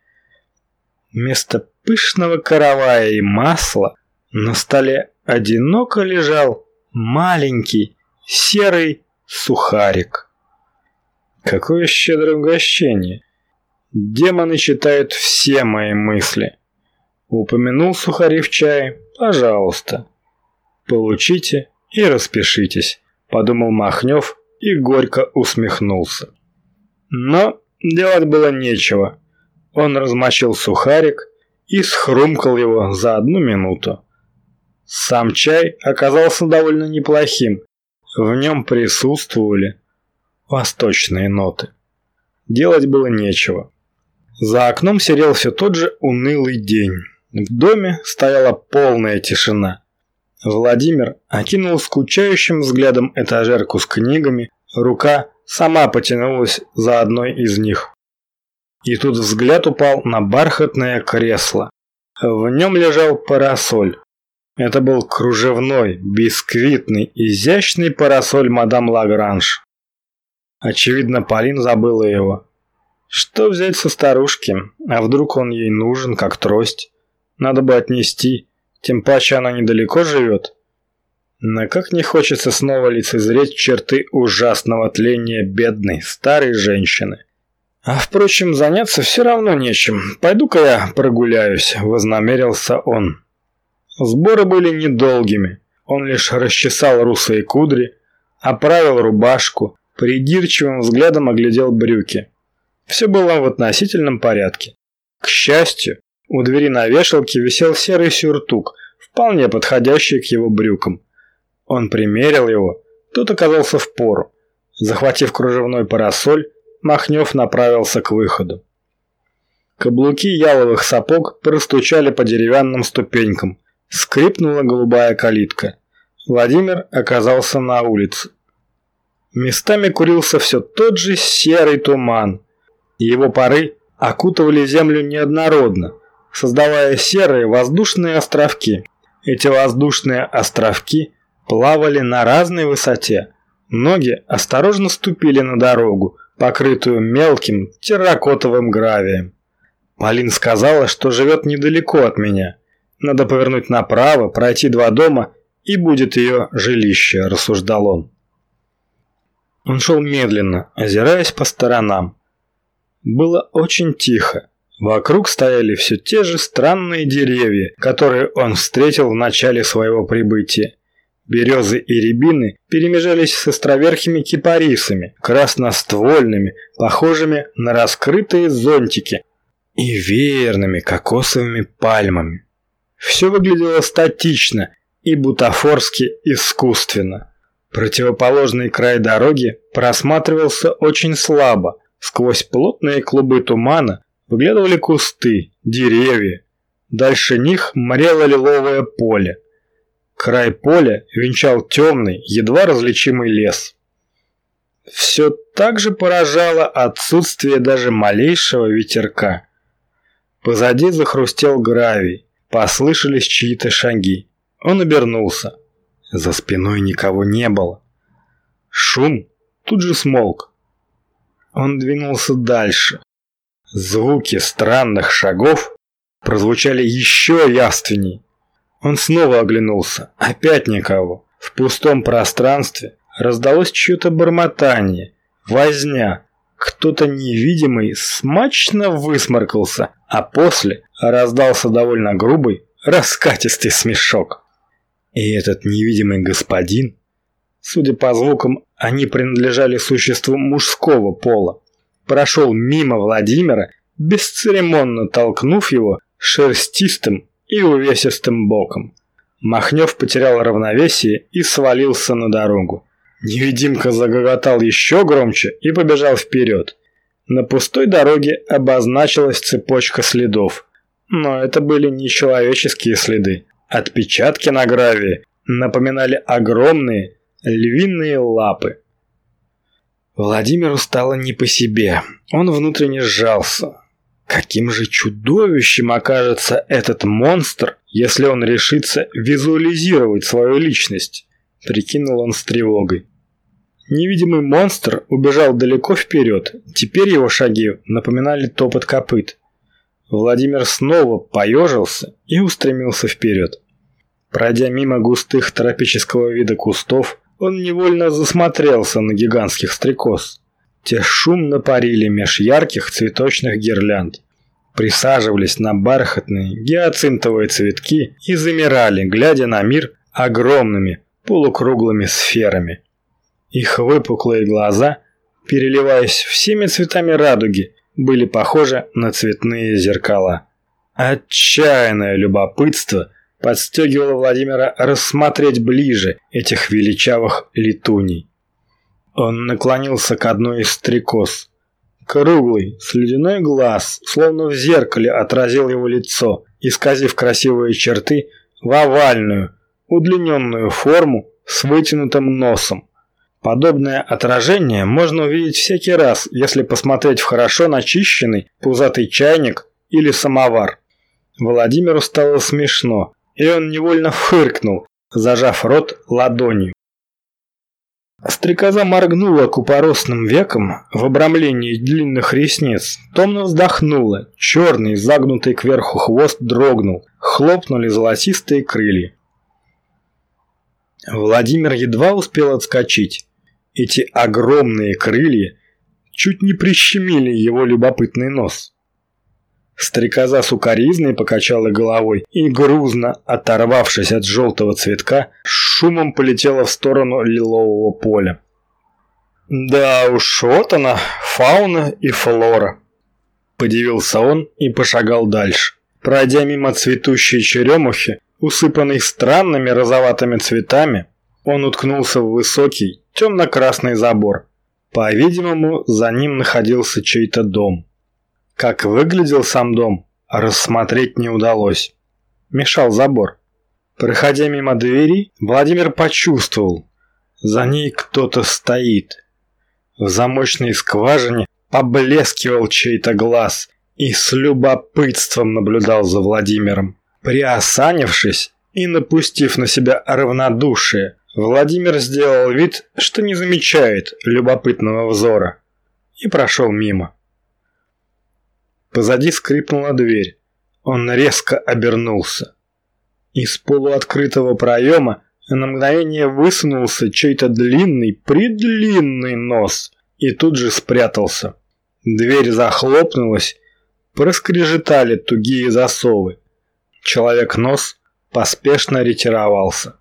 Вместо пышного каравая и масла на столе одиноко лежал маленький серый сухарик. Какое щедрое угощение! Демоны читают все мои мысли. Упомянул сухари в чае? Пожалуйста. Получите и распишитесь, подумал Махнев и горько усмехнулся. Но делать было нечего. Он размочил сухарик и схрумкал его за одну минуту. Сам чай оказался довольно неплохим. В нем присутствовали восточные ноты. Делать было нечего. За окном серел все тот же унылый день. В доме стояла полная тишина. Владимир окинул скучающим взглядом этажерку с книгами, рука сама потянулась за одной из них. И тут взгляд упал на бархатное кресло. В нем лежал парасоль. Это был кружевной, бисквитный, изящный парасоль мадам Лагранж. Очевидно, Полин забыла его. Что взять со старушки? А вдруг он ей нужен, как трость? Надо бы отнести. Тем паче она недалеко живет. Но как не хочется снова лицезреть черты ужасного тления бедной, старой женщины. А впрочем, заняться все равно нечем. Пойду-ка я прогуляюсь, вознамерился он. Сборы были недолгими. Он лишь расчесал русые кудри, оправил рубашку, придирчивым взглядом оглядел брюки. Все было в относительном порядке. К счастью, у двери на вешалке висел серый сюртук, вполне подходящий к его брюкам. Он примерил его, тот оказался в пору. Захватив кружевной парасоль, Махнев направился к выходу. Каблуки яловых сапог простучали по деревянным ступенькам. Скрипнула голубая калитка. Владимир оказался на улице. Местами курился все тот же серый туман. Его пары окутывали землю неоднородно, создавая серые воздушные островки. Эти воздушные островки плавали на разной высоте. Ноги осторожно ступили на дорогу, покрытую мелким терракотовым гравием. Полин сказала, что живет недалеко от меня. Надо повернуть направо, пройти два дома, и будет ее жилище, рассуждал он. Он шел медленно, озираясь по сторонам. Было очень тихо. Вокруг стояли все те же странные деревья, которые он встретил в начале своего прибытия. Березы и рябины перемежались с островерхими кипарисами, красноствольными, похожими на раскрытые зонтики, и веерными кокосовыми пальмами. Все выглядело статично и бутафорски искусственно. Противоположный край дороги просматривался очень слабо. Сквозь плотные клубы тумана выглядывали кусты, деревья. Дальше них морело лиловое поле. Край поля венчал темный, едва различимый лес. Все так же поражало отсутствие даже малейшего ветерка. Позади захрустел гравий, послышались чьи-то шаги. Он обернулся. За спиной никого не было. Шум тут же смолк. Он двинулся дальше. Звуки странных шагов прозвучали еще явственней. Он снова оглянулся. Опять никого. В пустом пространстве раздалось чье-то бормотание, возня. кто-то невидимый смачно высморкался, а после раздался довольно грубый, раскатистый смешок. И этот невидимый господин, судя по звукам, они принадлежали существу мужского пола, прошел мимо Владимира, бесцеремонно толкнув его шерстистым и увесистым боком. Махнев потерял равновесие и свалился на дорогу. Невидимка загоготал еще громче и побежал вперед. На пустой дороге обозначилась цепочка следов. Но это были не человеческие следы. Отпечатки на гравии напоминали огромные львиные лапы. Владимиру стало не по себе. Он внутренне сжался. Каким же чудовищем окажется этот монстр, если он решится визуализировать свою личность, прикинул он с тревогой. Невидимый монстр убежал далеко вперед. Теперь его шаги напоминали топот копыт. Владимир снова поежился и устремился вперед. Пройдя мимо густых тропического вида кустов, он невольно засмотрелся на гигантских стрекоз. Те шумно парили меж ярких цветочных гирлянд, присаживались на бархатные гиацинтовые цветки и замирали, глядя на мир огромными полукруглыми сферами. Их выпуклые глаза, переливаясь всеми цветами радуги, были похожи на цветные зеркала. Отчаянное любопытство подстегивало Владимира рассмотреть ближе этих величавых летуней. Он наклонился к одной из стрекоз. Круглый, с ледяной глаз, словно в зеркале отразил его лицо, исказив красивые черты в овальную, удлиненную форму с вытянутым носом. Подобное отражение можно увидеть всякий раз, если посмотреть в хорошо начищенный пузатый чайник или самовар. Владимиру стало смешно, и он невольно фыркнул, зажав рот ладонью. Стрекоза моргнула купоросным веком в обрамлении длинных ресниц, томно вздохнула, черный, загнутый кверху хвост дрогнул, хлопнули золотистые крылья. Владимир едва успел отскочить. Эти огромные крылья чуть не прищемили его любопытный нос. Стрекоза сукоризной покачала головой и, грузно оторвавшись от желтого цветка, шумом полетела в сторону лилового поля. «Да уж, вот она, фауна и флора», – подивился он и пошагал дальше. Пройдя мимо цветущей черемухи, усыпанной странными розоватыми цветами, он уткнулся в высокий темно-красный забор. По-видимому, за ним находился чей-то дом. Как выглядел сам дом, рассмотреть не удалось. Мешал забор. Проходя мимо двери, Владимир почувствовал, за ней кто-то стоит. В замочной скважине поблескивал чей-то глаз и с любопытством наблюдал за Владимиром. Приосанившись и напустив на себя равнодушие, Владимир сделал вид, что не замечает любопытного взора и прошел мимо. Позади скрипнула дверь. Он резко обернулся. Из полуоткрытого проема на мгновение высунулся чей-то длинный, предлинный нос и тут же спрятался. Дверь захлопнулась, проскрежетали тугие засовы. Человек-нос поспешно ретировался.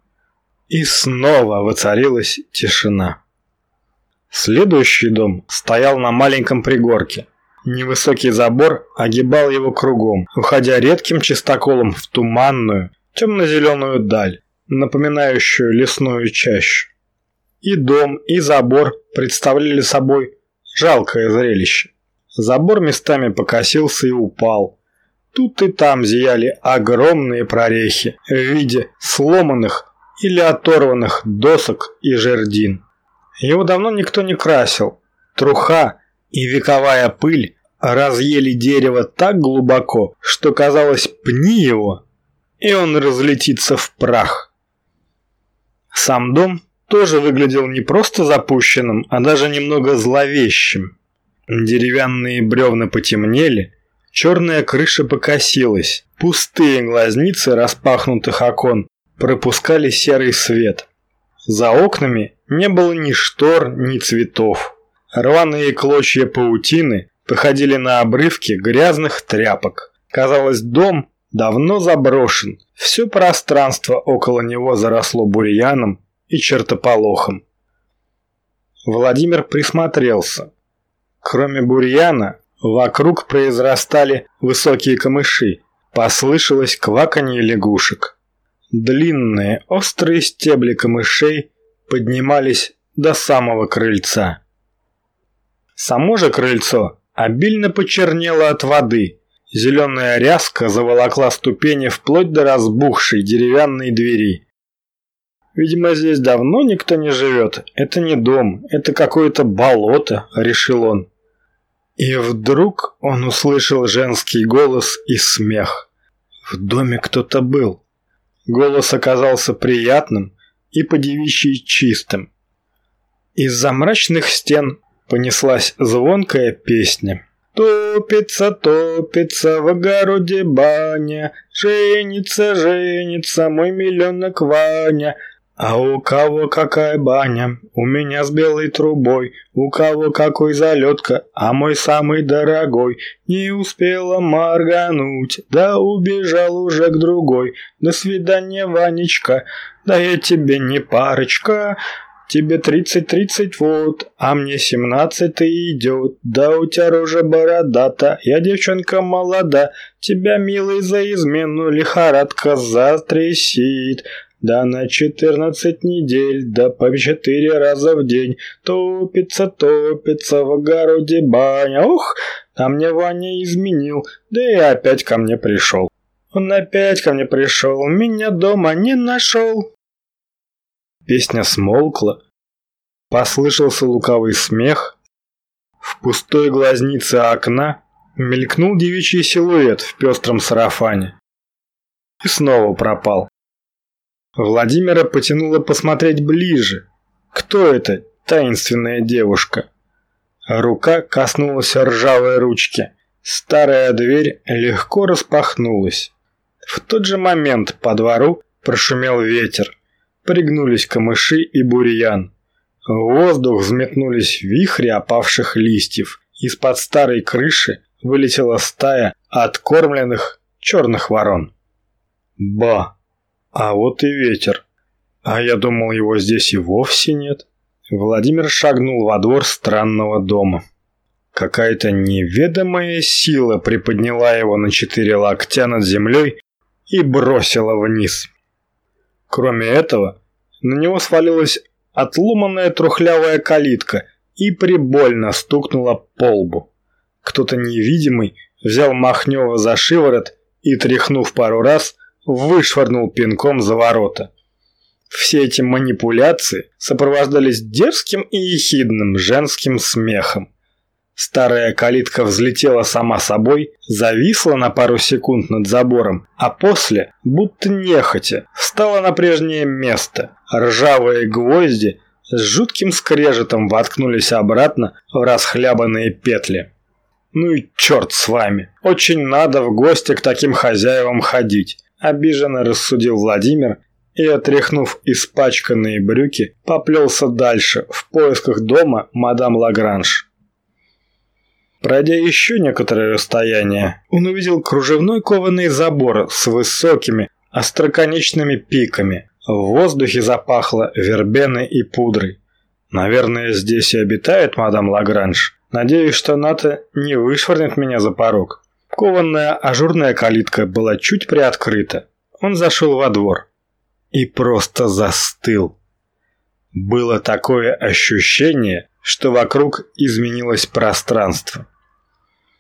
И снова воцарилась тишина. Следующий дом стоял на маленьком пригорке. Невысокий забор огибал его кругом, уходя редким чистоколом в туманную, темно-зеленую даль, напоминающую лесную чащу. И дом, и забор представляли собой жалкое зрелище. Забор местами покосился и упал. Тут и там зияли огромные прорехи в виде сломанных или оторванных досок и жердин. Его давно никто не красил. Труха и вековая пыль разъели дерево так глубоко, что казалось пни его, и он разлетится в прах. Сам дом тоже выглядел не просто запущенным, а даже немного зловещим. Деревянные бревна потемнели, черная крыша покосилась, пустые глазницы распахнутых окон пропускали серый свет. За окнами не было ни штор, ни цветов. Рваные клочья паутины походили на обрывки грязных тряпок. Казалось, дом давно заброшен. Все пространство около него заросло бурьяном и чертополохом. Владимир присмотрелся. Кроме бурьяна, вокруг произрастали высокие камыши. Послышалось кваканье лягушек. Длинные, острые стебли камышей поднимались до самого крыльца. Само же крыльцо обильно почернело от воды. Зеленая ряска заволокла ступени вплоть до разбухшей деревянной двери. «Видимо, здесь давно никто не живет. Это не дом, это какое-то болото», — решил он. И вдруг он услышал женский голос и смех. В доме кто-то был. Голос оказался приятным и подевичьи чистым. Из-за мрачных стен понеслась звонкая песня. Топится, топится в огороде баня, Женится, женится мой миллионок Ваня, а у кого какая баня? У меня с белой трубой. У кого какой залетка? А мой самый дорогой. Не успела моргануть, да убежал уже к другой. До свидания, Ванечка. Да я тебе не парочка. Тебе тридцать-тридцать вот, а мне семнадцать и идет. Да у тебя рожа бородата, я девчонка молода. Тебя, милый, за измену лихорадка затрясит. Да на четырнадцать недель, да по четыре раза в день. Топится, топится в огороде баня. Ух, а мне Ваня изменил, да и опять ко мне пришел. Он опять ко мне пришел, меня дома не нашел. Песня смолкла, послышался лукавый смех. В пустой глазнице окна мелькнул девичий силуэт в пестром сарафане. И снова пропал. Владимира потянуло посмотреть ближе. Кто это таинственная девушка? Рука коснулась ржавой ручки. Старая дверь легко распахнулась. В тот же момент по двору прошумел ветер. Пригнулись камыши и бурьян. В воздух взметнулись вихри опавших листьев. Из-под старой крыши вылетела стая откормленных черных ворон. Ба! А вот и ветер. А я думал, его здесь и вовсе нет. Владимир шагнул во двор странного дома. Какая-то неведомая сила приподняла его на четыре локтя над землей и бросила вниз. Кроме этого, на него свалилась отломанная трухлявая калитка и прибольно стукнула по лбу. Кто-то невидимый взял Махнева за шиворот и, тряхнув пару раз, вышвырнул пинком за ворота. Все эти манипуляции сопровождались дерзким и ехидным женским смехом. Старая калитка взлетела сама собой, зависла на пару секунд над забором, а после, будто нехотя, встала на прежнее место. Ржавые гвозди с жутким скрежетом воткнулись обратно в расхлябанные петли. Ну и черт с вами. Очень надо в гости к таким хозяевам ходить обиженно рассудил Владимир и, отряхнув испачканные брюки, поплелся дальше в поисках дома мадам Лагранж. Пройдя еще некоторое расстояние, он увидел кружевной кованый забор с высокими остроконечными пиками. В воздухе запахло вербеной и пудрой. Наверное, здесь и обитает мадам Лагранж. Надеюсь, что она-то не вышвырнет меня за порог. Кованная ажурная калитка была чуть приоткрыта. Он зашел во двор и просто застыл. Было такое ощущение, что вокруг изменилось пространство.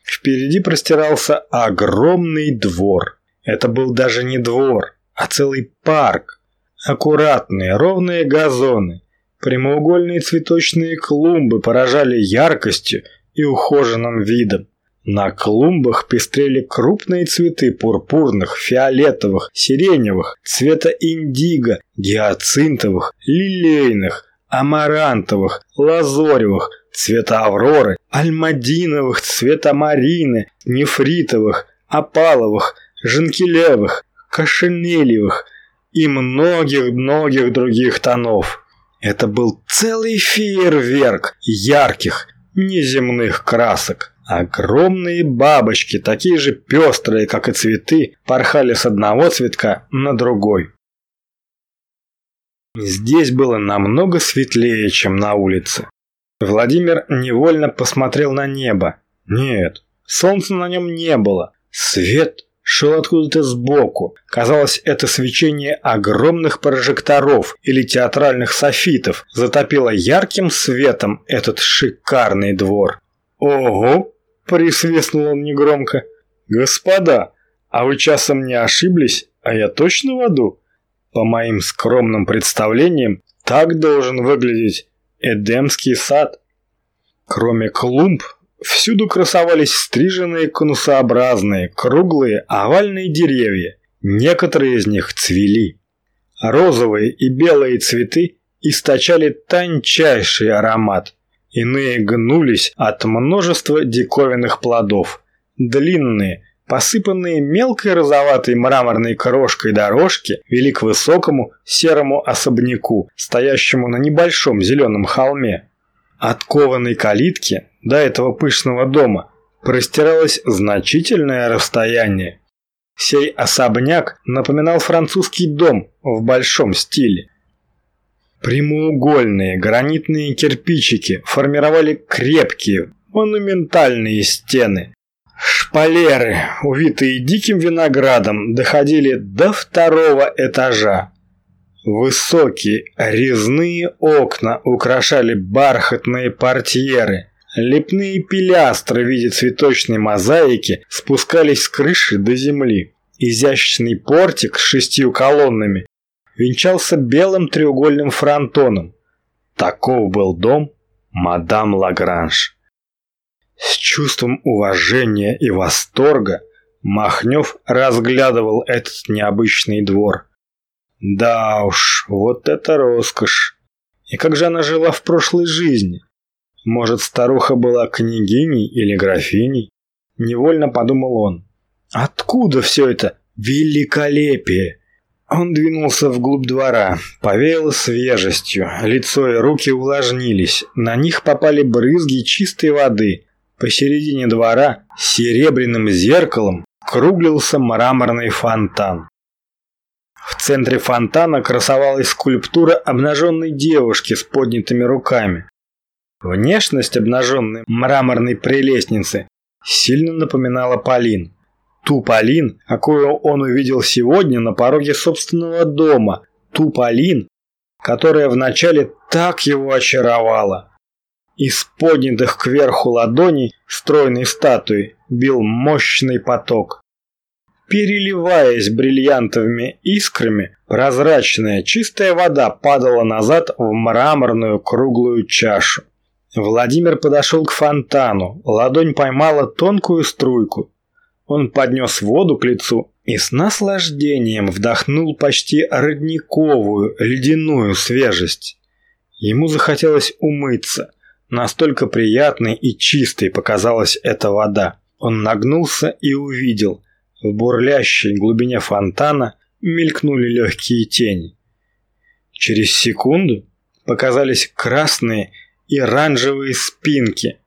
Впереди простирался огромный двор. Это был даже не двор, а целый парк. Аккуратные, ровные газоны, прямоугольные цветочные клумбы поражали яркостью и ухоженным видом. На клумбах пестрели крупные цветы пурпурных, фиолетовых, сиреневых, цвета индиго, гиацинтовых, лилейных, амарантовых, лазоревых, цвета авроры, альмадиновых, цвета марины, нефритовых, опаловых, женкелевых, кашемелевых и многих-многих других тонов. Это был целый фейерверк ярких, неземных красок. Огромные бабочки, такие же пестрые, как и цветы, порхали с одного цветка на другой. Здесь было намного светлее, чем на улице. Владимир невольно посмотрел на небо. Нет, солнца на нем не было. Свет шел откуда-то сбоку. Казалось, это свечение огромных прожекторов или театральных софитов затопило ярким светом этот шикарный двор. «Ого!» – присвистнул он негромко. «Господа, а вы часом не ошиблись, а я точно в аду? По моим скромным представлениям, так должен выглядеть Эдемский сад». Кроме клумб, Всюду красовались стриженные конусообразные, круглые, овальные деревья. Некоторые из них цвели. Розовые и белые цветы источали тончайший аромат. Иные гнулись от множества диковинных плодов. Длинные, посыпанные мелкой розоватой мраморной крошкой дорожки вели к высокому серому особняку, стоящему на небольшом зеленом холме. От кованой калитки до этого пышного дома простиралось значительное расстояние. Сей особняк напоминал французский дом в большом стиле. Прямоугольные гранитные кирпичики формировали крепкие, монументальные стены. Шпалеры, увитые диким виноградом, доходили до второго этажа. Высокие резные окна украшали бархатные портьеры. Лепные пилястры в виде цветочной мозаики спускались с крыши до земли. Изящный портик с шестью колоннами венчался белым треугольным фронтоном. Таков был дом мадам Лагранж. С чувством уважения и восторга Махнев разглядывал этот необычный двор. Да уж, вот это роскошь. И как же она жила в прошлой жизни? Может, старуха была княгиней или графиней? Невольно подумал он. Откуда все это великолепие? Он двинулся вглубь двора, повеяло свежестью, лицо и руки увлажнились, на них попали брызги чистой воды. Посередине двора серебряным зеркалом круглился мраморный фонтан. В центре фонтана красовалась скульптура обнаженной девушки с поднятыми руками. Внешность обнаженной мраморной прелестницы сильно напоминала Полин. Ту Полин, какую он увидел сегодня на пороге собственного дома. Ту Полин, которая вначале так его очаровала. Из поднятых кверху ладоней стройной статуи бил мощный поток. Переливаясь бриллиантовыми искрами, прозрачная чистая вода падала назад в мраморную круглую чашу. Владимир подошел к фонтану, ладонь поймала тонкую струйку. Он поднес воду к лицу и с наслаждением вдохнул почти родниковую, ледяную свежесть. Ему захотелось умыться. Настолько приятной и чистой показалась эта вода. Он нагнулся и увидел, в бурлящей глубине фонтана мелькнули легкие тени. Через секунду показались красные и оранжевые спинки,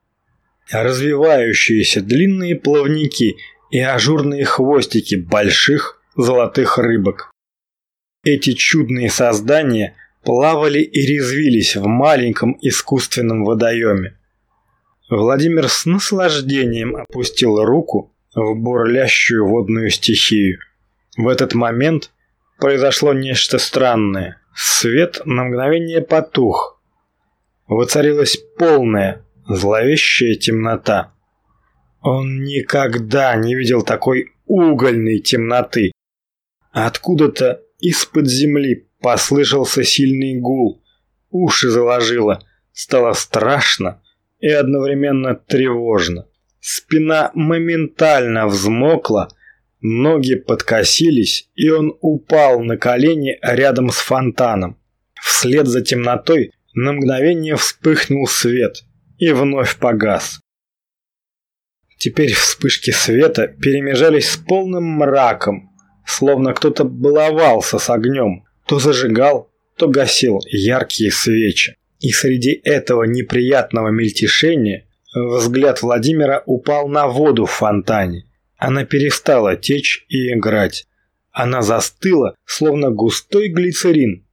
развивающиеся длинные плавники и ажурные хвостики больших золотых рыбок. Эти чудные создания плавали и резвились в маленьком искусственном водоеме. Владимир с наслаждением опустил руку в бурлящую водную стихию. В этот момент произошло нечто странное. Свет на мгновение потух. Воцарилась полная, зловещая темнота. Он никогда не видел такой угольной темноты. Откуда-то из-под земли послышался сильный гул. Уши заложило. Стало страшно и одновременно тревожно. Спина моментально взмокла, ноги подкосились, и он упал на колени рядом с фонтаном. Вслед за темнотой на мгновение вспыхнул свет и вновь погас. Теперь вспышки света перемежались с полным мраком, словно кто-то баловался с огнем, то зажигал, то гасил яркие свечи. И среди этого неприятного мельтешения Взгляд Владимира упал на воду в фонтане. Она перестала течь и играть. Она застыла, словно густой глицерин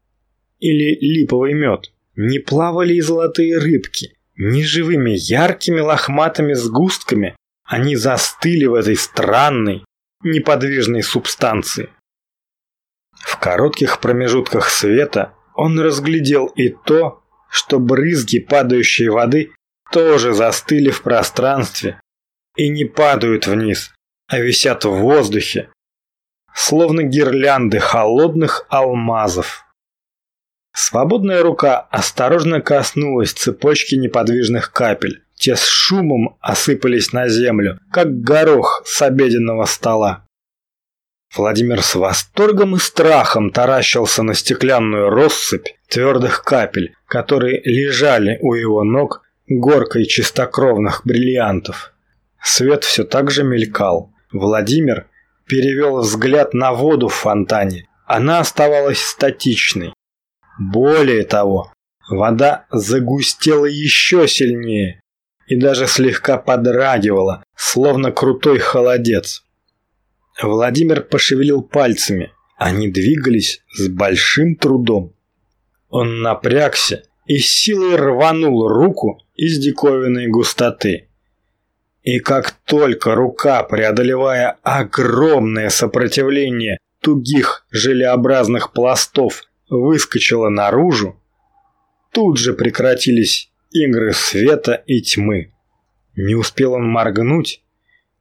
или липовый мед. Не плавали и золотые рыбки, ни живыми яркими лохматыми сгустками. Они застыли в этой странной, неподвижной субстанции. В коротких промежутках света он разглядел и то, что брызги падающей воды тоже застыли в пространстве и не падают вниз, а висят в воздухе, словно гирлянды холодных алмазов. Свободная рука осторожно коснулась цепочки неподвижных капель. Те с шумом осыпались на землю, как горох с обеденного стола. Владимир с восторгом и страхом таращился на стеклянную россыпь твердых капель, которые лежали у его ног горкой чистокровных бриллиантов. Свет все так же мелькал. Владимир перевел взгляд на воду в фонтане. Она оставалась статичной. Более того, вода загустела еще сильнее и даже слегка подрагивала, словно крутой холодец. Владимир пошевелил пальцами. Они двигались с большим трудом. Он напрягся и силой рванул руку из диковинной густоты. И как только рука, преодолевая огромное сопротивление тугих желеобразных пластов, выскочила наружу, тут же прекратились игры света и тьмы. Не успел он моргнуть,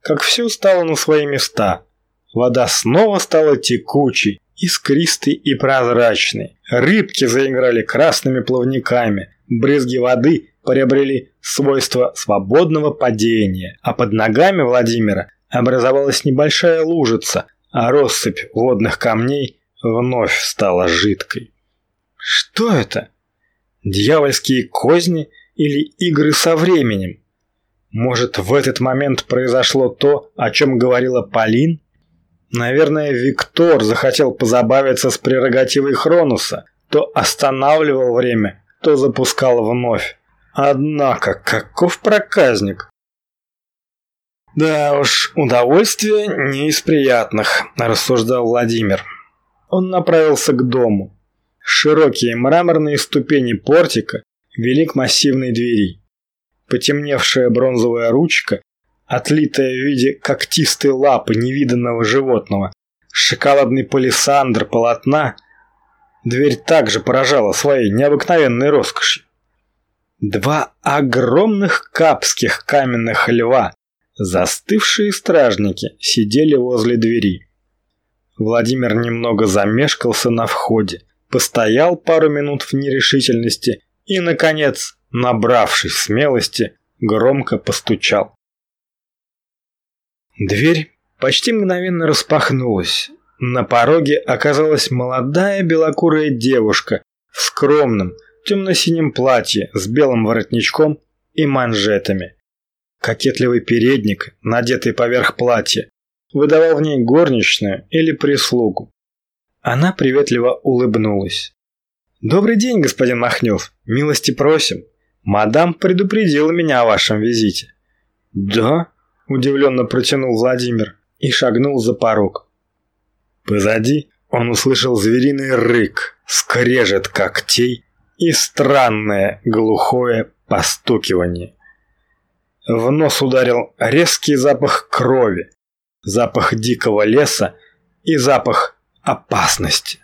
как все стало на свои места. Вода снова стала текучей, искристой и прозрачной. Рыбки заиграли красными плавниками, брызги воды приобрели свойство свободного падения, а под ногами Владимира образовалась небольшая лужица, а россыпь водных камней вновь стала жидкой. Что это? Дьявольские козни или игры со временем? Может, в этот момент произошло то, о чем говорила Полин? Наверное, Виктор захотел позабавиться с прерогативой Хронуса, то останавливал время, то запускал вновь. Однако, каков проказник! Да уж, удовольствие не из приятных, рассуждал Владимир. Он направился к дому. Широкие мраморные ступени портика вели к массивной двери. Потемневшая бронзовая ручка, отлитая в виде когтистой лапы невиданного животного, шоколадный палисандр полотна, дверь также поражала своей необыкновенной роскошью. Два огромных капских каменных льва, застывшие стражники, сидели возле двери. Владимир немного замешкался на входе, постоял пару минут в нерешительности и, наконец, набравшись смелости, громко постучал. Дверь почти мгновенно распахнулась. На пороге оказалась молодая белокурая девушка в скромном, темно-синем платье с белым воротничком и манжетами. Кокетливый передник, надетый поверх платья, выдавал в ней горничную или прислугу. Она приветливо улыбнулась. «Добрый день, господин Махнев. Милости просим. Мадам предупредила меня о вашем визите». «Да?» – удивленно протянул Владимир и шагнул за порог. Позади он услышал звериный рык, скрежет когтей и странное глухое постукивание. В нос ударил резкий запах крови, запах дикого леса и запах опасности.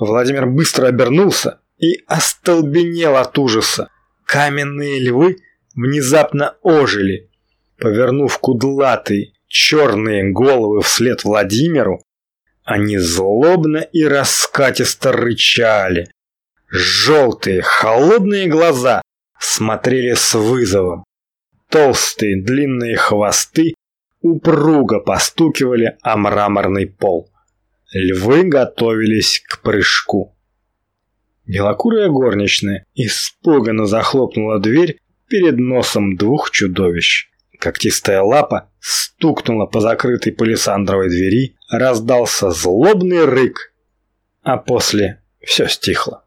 Владимир быстро обернулся и остолбенел от ужаса. Каменные львы внезапно ожили. Повернув кудлатые, черные головы вслед Владимиру, они злобно и раскатисто рычали, Желтые, холодные глаза смотрели с вызовом. Толстые, длинные хвосты упруго постукивали о мраморный пол. Львы готовились к прыжку. Белокурая горничная испуганно захлопнула дверь перед носом двух чудовищ. Когтистая лапа стукнула по закрытой палисандровой двери, раздался злобный рык, а после все стихло.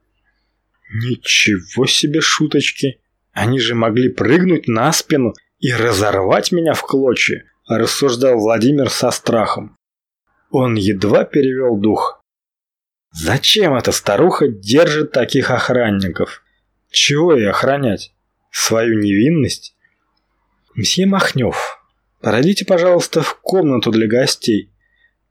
«Ничего себе шуточки!» Они же могли прыгнуть на спину и разорвать меня в клочья, рассуждал Владимир со страхом. Он едва перевел дух. Зачем эта старуха держит таких охранников? Чего ей охранять? Свою невинность? Мсье Махнев, пройдите, пожалуйста, в комнату для гостей.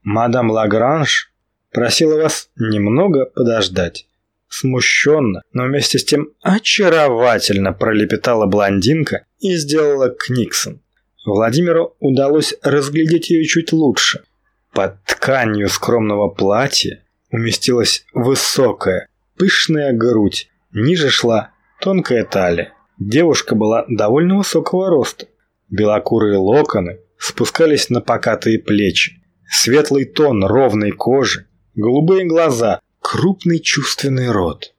Мадам Лагранж просила вас немного подождать. Смущенно, но вместе с тем очаровательно пролепетала блондинка и сделала книксон. Владимиру удалось разглядеть ее чуть лучше. Под тканью скромного платья уместилась высокая, пышная грудь, ниже шла тонкая талия. Девушка была довольно высокого роста. Белокурые локоны спускались на покатые плечи. Светлый тон ровной кожи, голубые глаза, крупный чувственный рот.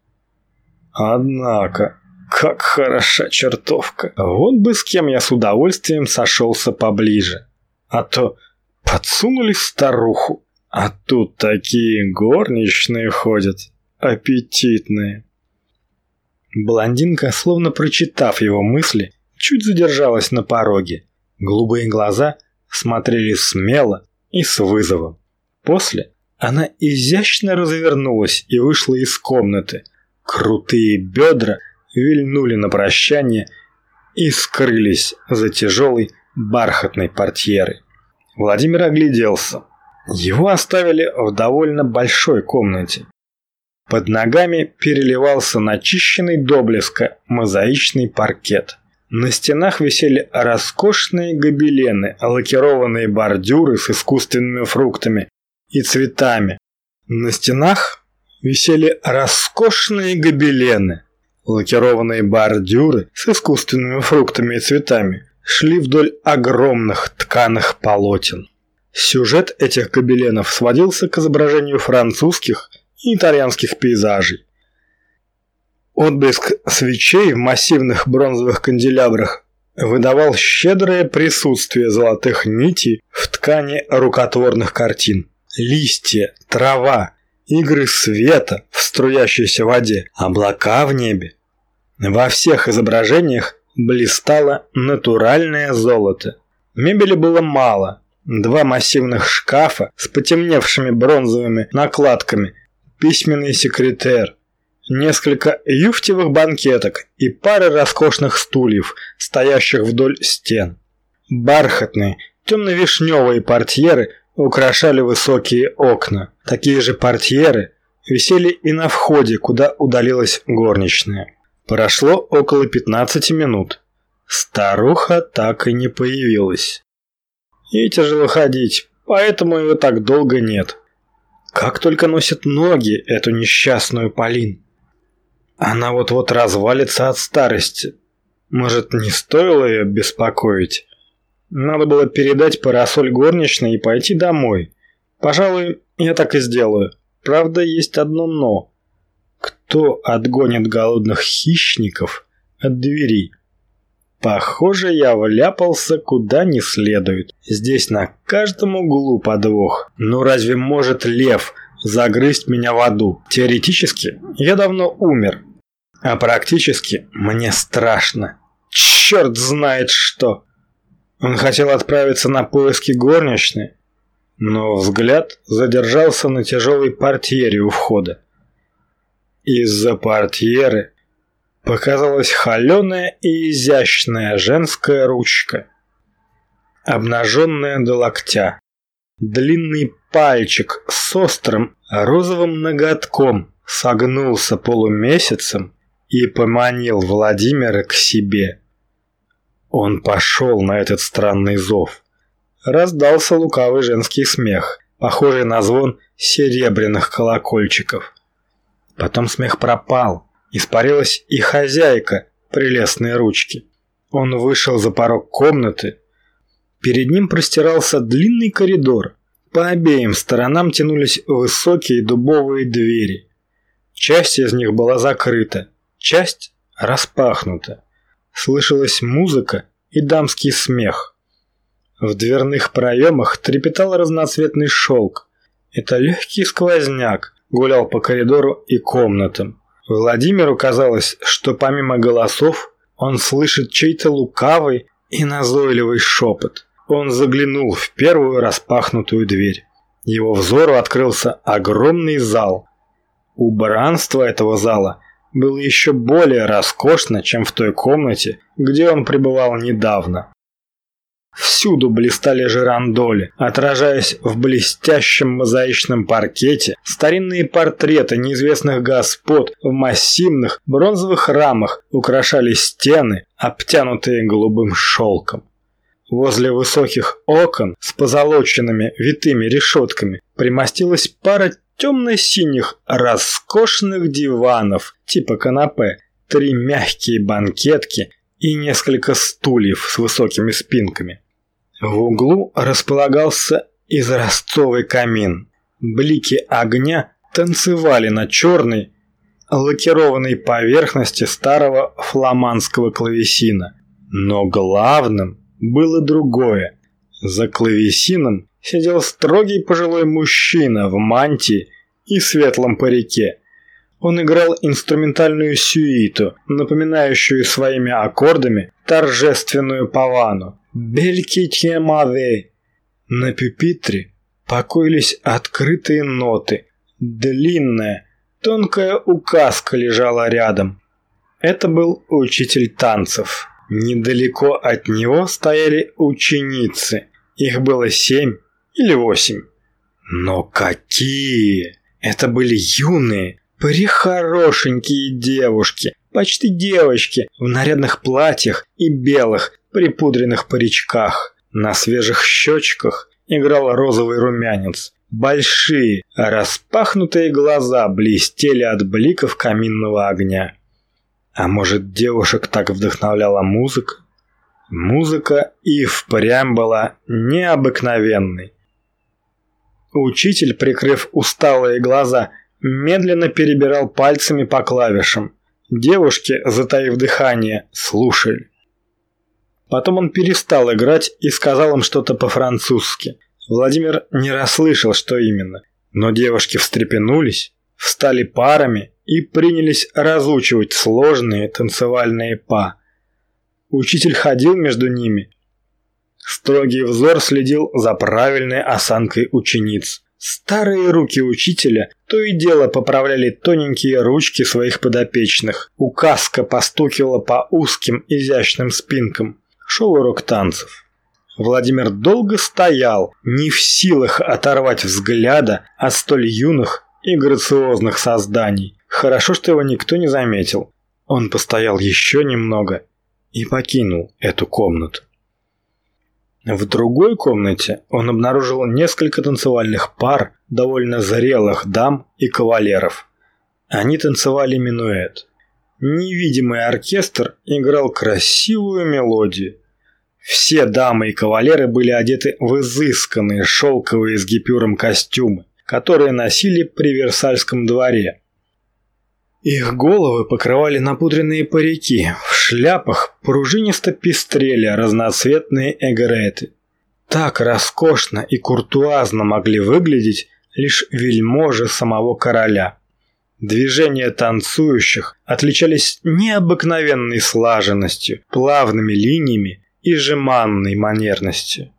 Однако, как хороша чертовка. Вот бы с кем я с удовольствием сошелся поближе. А то подсунули старуху. А тут такие горничные ходят, аппетитные. Блондинка, словно прочитав его мысли, чуть задержалась на пороге. Голубые глаза смотрели смело и с вызовом. После она изящно развернулась и вышла из комнаты. Крутые бедра вильнули на прощание и скрылись за тяжелой бархатной портьерой. Владимир огляделся. Его оставили в довольно большой комнате. Под ногами переливался начищенный до блеска мозаичный паркет. На стенах висели роскошные гобелены, лакированные бордюры с искусственными фруктами и цветами. На стенах висели роскошные гобелены, лакированные бордюры с искусственными фруктами и цветами шли вдоль огромных тканых полотен. Сюжет этих гобеленов сводился к изображению французских и итальянских пейзажей. Отблеск свечей в массивных бронзовых канделябрах выдавал щедрое присутствие золотых нитей в ткани рукотворных картин. Листья, трава, игры света в струящейся воде, облака в небе. Во всех изображениях блистало натуральное золото. Мебели было мало, Два массивных шкафа с потемневшими бронзовыми накладками, письменный секретер, несколько юфтевых банкеток и пара роскошных стульев, стоящих вдоль стен. Бархатные, темно-вишневые портьеры украшали высокие окна. Такие же портьеры висели и на входе, куда удалилась горничная. Прошло около 15 минут. Старуха так и не появилась. Ей тяжело ходить, поэтому его так долго нет. Как только носит ноги эту несчастную Полин. Она вот-вот развалится от старости. Может, не стоило ее беспокоить? Надо было передать парасоль горничной и пойти домой. Пожалуй, я так и сделаю. Правда, есть одно «но». Кто отгонит голодных хищников от двери? Похоже, я вляпался куда не следует. Здесь на каждом углу подвох. Ну разве может лев загрызть меня в аду? Теоретически, я давно умер. А практически мне страшно. Черт знает что. Он хотел отправиться на поиски горничной, но взгляд задержался на тяжелой портьере у входа. Из-за портьеры показалась холеная и изящная женская ручка, обнаженная до локтя. Длинный пальчик с острым розовым ноготком согнулся полумесяцем и поманил Владимира к себе. Он пошел на этот странный зов. Раздался лукавый женский смех, похожий на звон серебряных колокольчиков. Потом смех пропал, Испарилась и хозяйка прелестной ручки. Он вышел за порог комнаты. Перед ним простирался длинный коридор. По обеим сторонам тянулись высокие дубовые двери. Часть из них была закрыта, часть распахнута. Слышалась музыка и дамский смех. В дверных проемах трепетал разноцветный шелк. Это легкий сквозняк гулял по коридору и комнатам. Владимиру казалось, что помимо голосов Он слышит чей-то лукавый и назойливый шепот. Он заглянул в первую распахнутую дверь. Его взору открылся огромный зал. Убранство этого зала было еще более роскошно, чем в той комнате, где он пребывал недавно. Всюду блистали жерандоли, отражаясь в блестящем мозаичном паркете, старинные портреты неизвестных господ в массивных бронзовых рамах украшали стены, обтянутые голубым шелком. Возле высоких окон с позолоченными витыми решетками примостилась пара темно-синих роскошных диванов типа канапе, три мягкие банкетки и несколько стульев с высокими спинками. В углу располагался изразцовый камин. Блики огня танцевали на черной, лакированной поверхности старого фламандского клавесина. Но главным было другое. За клавесином сидел строгий пожилой мужчина в мантии и светлом парике. Он играл инструментальную сюиту, напоминающую своими аккордами торжественную павану. Белькитье маве. На пюпитре покоились открытые ноты. Длинная, тонкая указка лежала рядом. Это был учитель танцев. Недалеко от него стояли ученицы. Их было семь или восемь. Но какие! Это были юные, прихорошенькие девушки, почти девочки в нарядных платьях и белых, припудренных паричках. На свежих щечках играл розовый румянец. Большие, распахнутые глаза блестели от бликов каминного огня. А может, девушек так вдохновляла музыка? Музыка и впрямь была необыкновенной. Учитель, прикрыв усталые глаза, медленно перебирал пальцами по клавишам. Девушки, затаив дыхание, слушали. Потом он перестал играть и сказал им что-то по-французски. Владимир не расслышал, что именно, но девушки встрепенулись, встали парами и принялись разучивать сложные танцевальные па. Учитель ходил между ними. Строгий взор следил за правильной осанкой учениц. Старые руки учителя то и дело поправляли тоненькие ручки своих подопечных. Указка постукивала по узким изящным спинкам шел урок танцев. Владимир долго стоял, не в силах оторвать взгляда от столь юных и грациозных созданий. Хорошо, что его никто не заметил. Он постоял еще немного и покинул эту комнату. В другой комнате он обнаружил несколько танцевальных пар довольно зрелых дам и кавалеров. Они танцевали минуэт. Невидимый оркестр играл красивую мелодию. Все дамы и кавалеры были одеты в изысканные шелковые с гипюром костюмы, которые носили при Версальском дворе. Их головы покрывали напудренные парики, в шляпах пружинисто пестрели разноцветные эгреты. Так роскошно и куртуазно могли выглядеть лишь вельможи самого короля. Движения танцующих отличались необыкновенной слаженностью, плавными линиями и жеманной манерностью.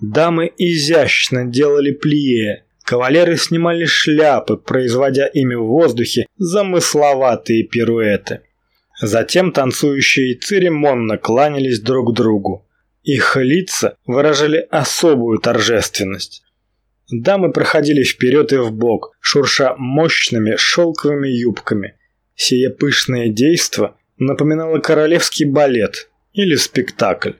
Дамы изящно делали плие, кавалеры снимали шляпы, производя ими в воздухе замысловатые пируэты. Затем танцующие церемонно кланялись друг другу. Их лица выражали особую торжественность. Дамы проходили вперед и вбок, шурша мощными шелковыми юбками. Сие пышное действо напоминало королевский балет или спектакль.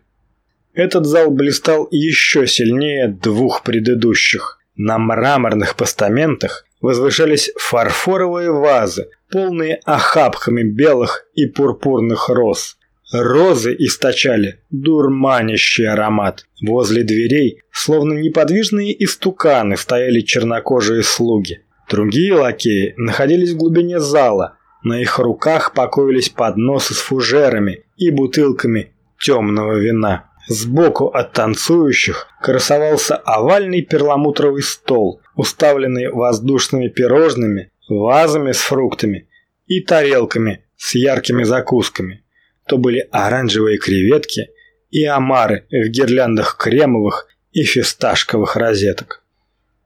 Этот зал блистал еще сильнее двух предыдущих. На мраморных постаментах возвышались фарфоровые вазы, полные охапками белых и пурпурных роз. Розы источали дурманящий аромат. Возле дверей, словно неподвижные истуканы, стояли чернокожие слуги. Другие лакеи находились в глубине зала. На их руках покоились подносы с фужерами и бутылками темного вина. Сбоку от танцующих красовался овальный перламутровый стол, уставленный воздушными пирожными, вазами с фруктами и тарелками с яркими закусками. то были оранжевые креветки и омары в гирляндах кремовых и фисташковых розеток.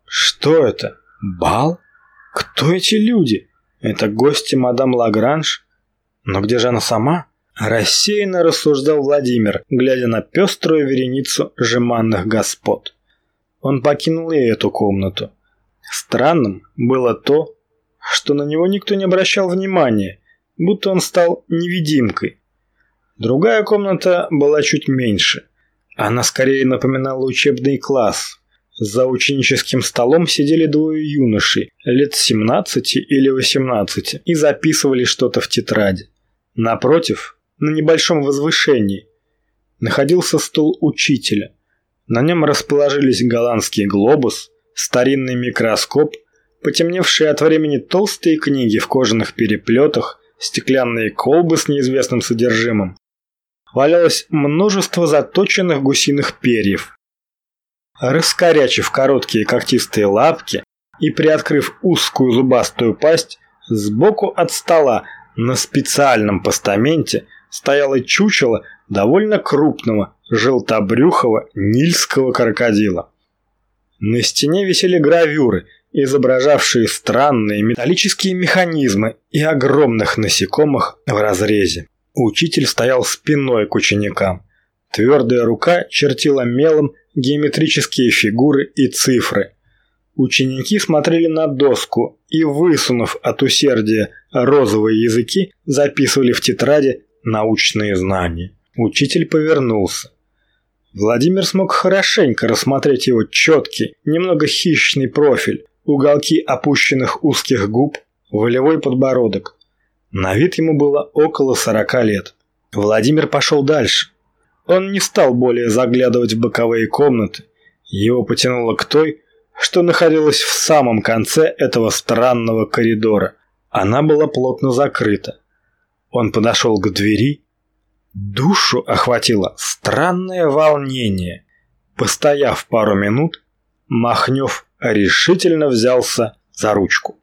Что это? Бал? Кто эти люди? Это гости мадам Лагранж? Но где же она сама? Рассеянно рассуждал Владимир, глядя на пеструю вереницу жеманных господ. Он покинул и эту комнату. Странным было то, что на него никто не обращал внимания, будто он стал невидимкой. Другая комната была чуть меньше. Она скорее напоминала учебный класс. За ученическим столом сидели двое юношей, лет 17 или 18, и записывали что-то в тетради. Напротив, на небольшом возвышении, находился стул учителя. На нем расположились голландский глобус, старинный микроскоп, потемневшие от времени толстые книги в кожаных переплетах, стеклянные колбы с неизвестным содержимым. Валялось множество заточенных гусиных перьев. Раскорячив короткие когтистые лапки и приоткрыв узкую зубастую пасть, сбоку от стола на специальном постаменте стояло чучело довольно крупного желтобрюхого нильского крокодила. На стене висели гравюры, изображавшие странные металлические механизмы и огромных насекомых в разрезе. Учитель стоял спиной к ученикам. Твердая рука чертила мелом геометрические фигуры и цифры. Ученики смотрели на доску и, высунув от усердия розовые языки, записывали в тетради научные знания. Учитель повернулся. Владимир смог хорошенько рассмотреть его четкий, немного хищный профиль, уголки опущенных узких губ, волевой подбородок. На вид ему было около сорока лет. Владимир пошел дальше. Он не стал более заглядывать в боковые комнаты. Его потянуло к той, что находилась в самом конце этого странного коридора. Она была плотно закрыта. Он подошел к двери. Душу охватило странное волнение. Постояв пару минут, Махнев решительно взялся за ручку.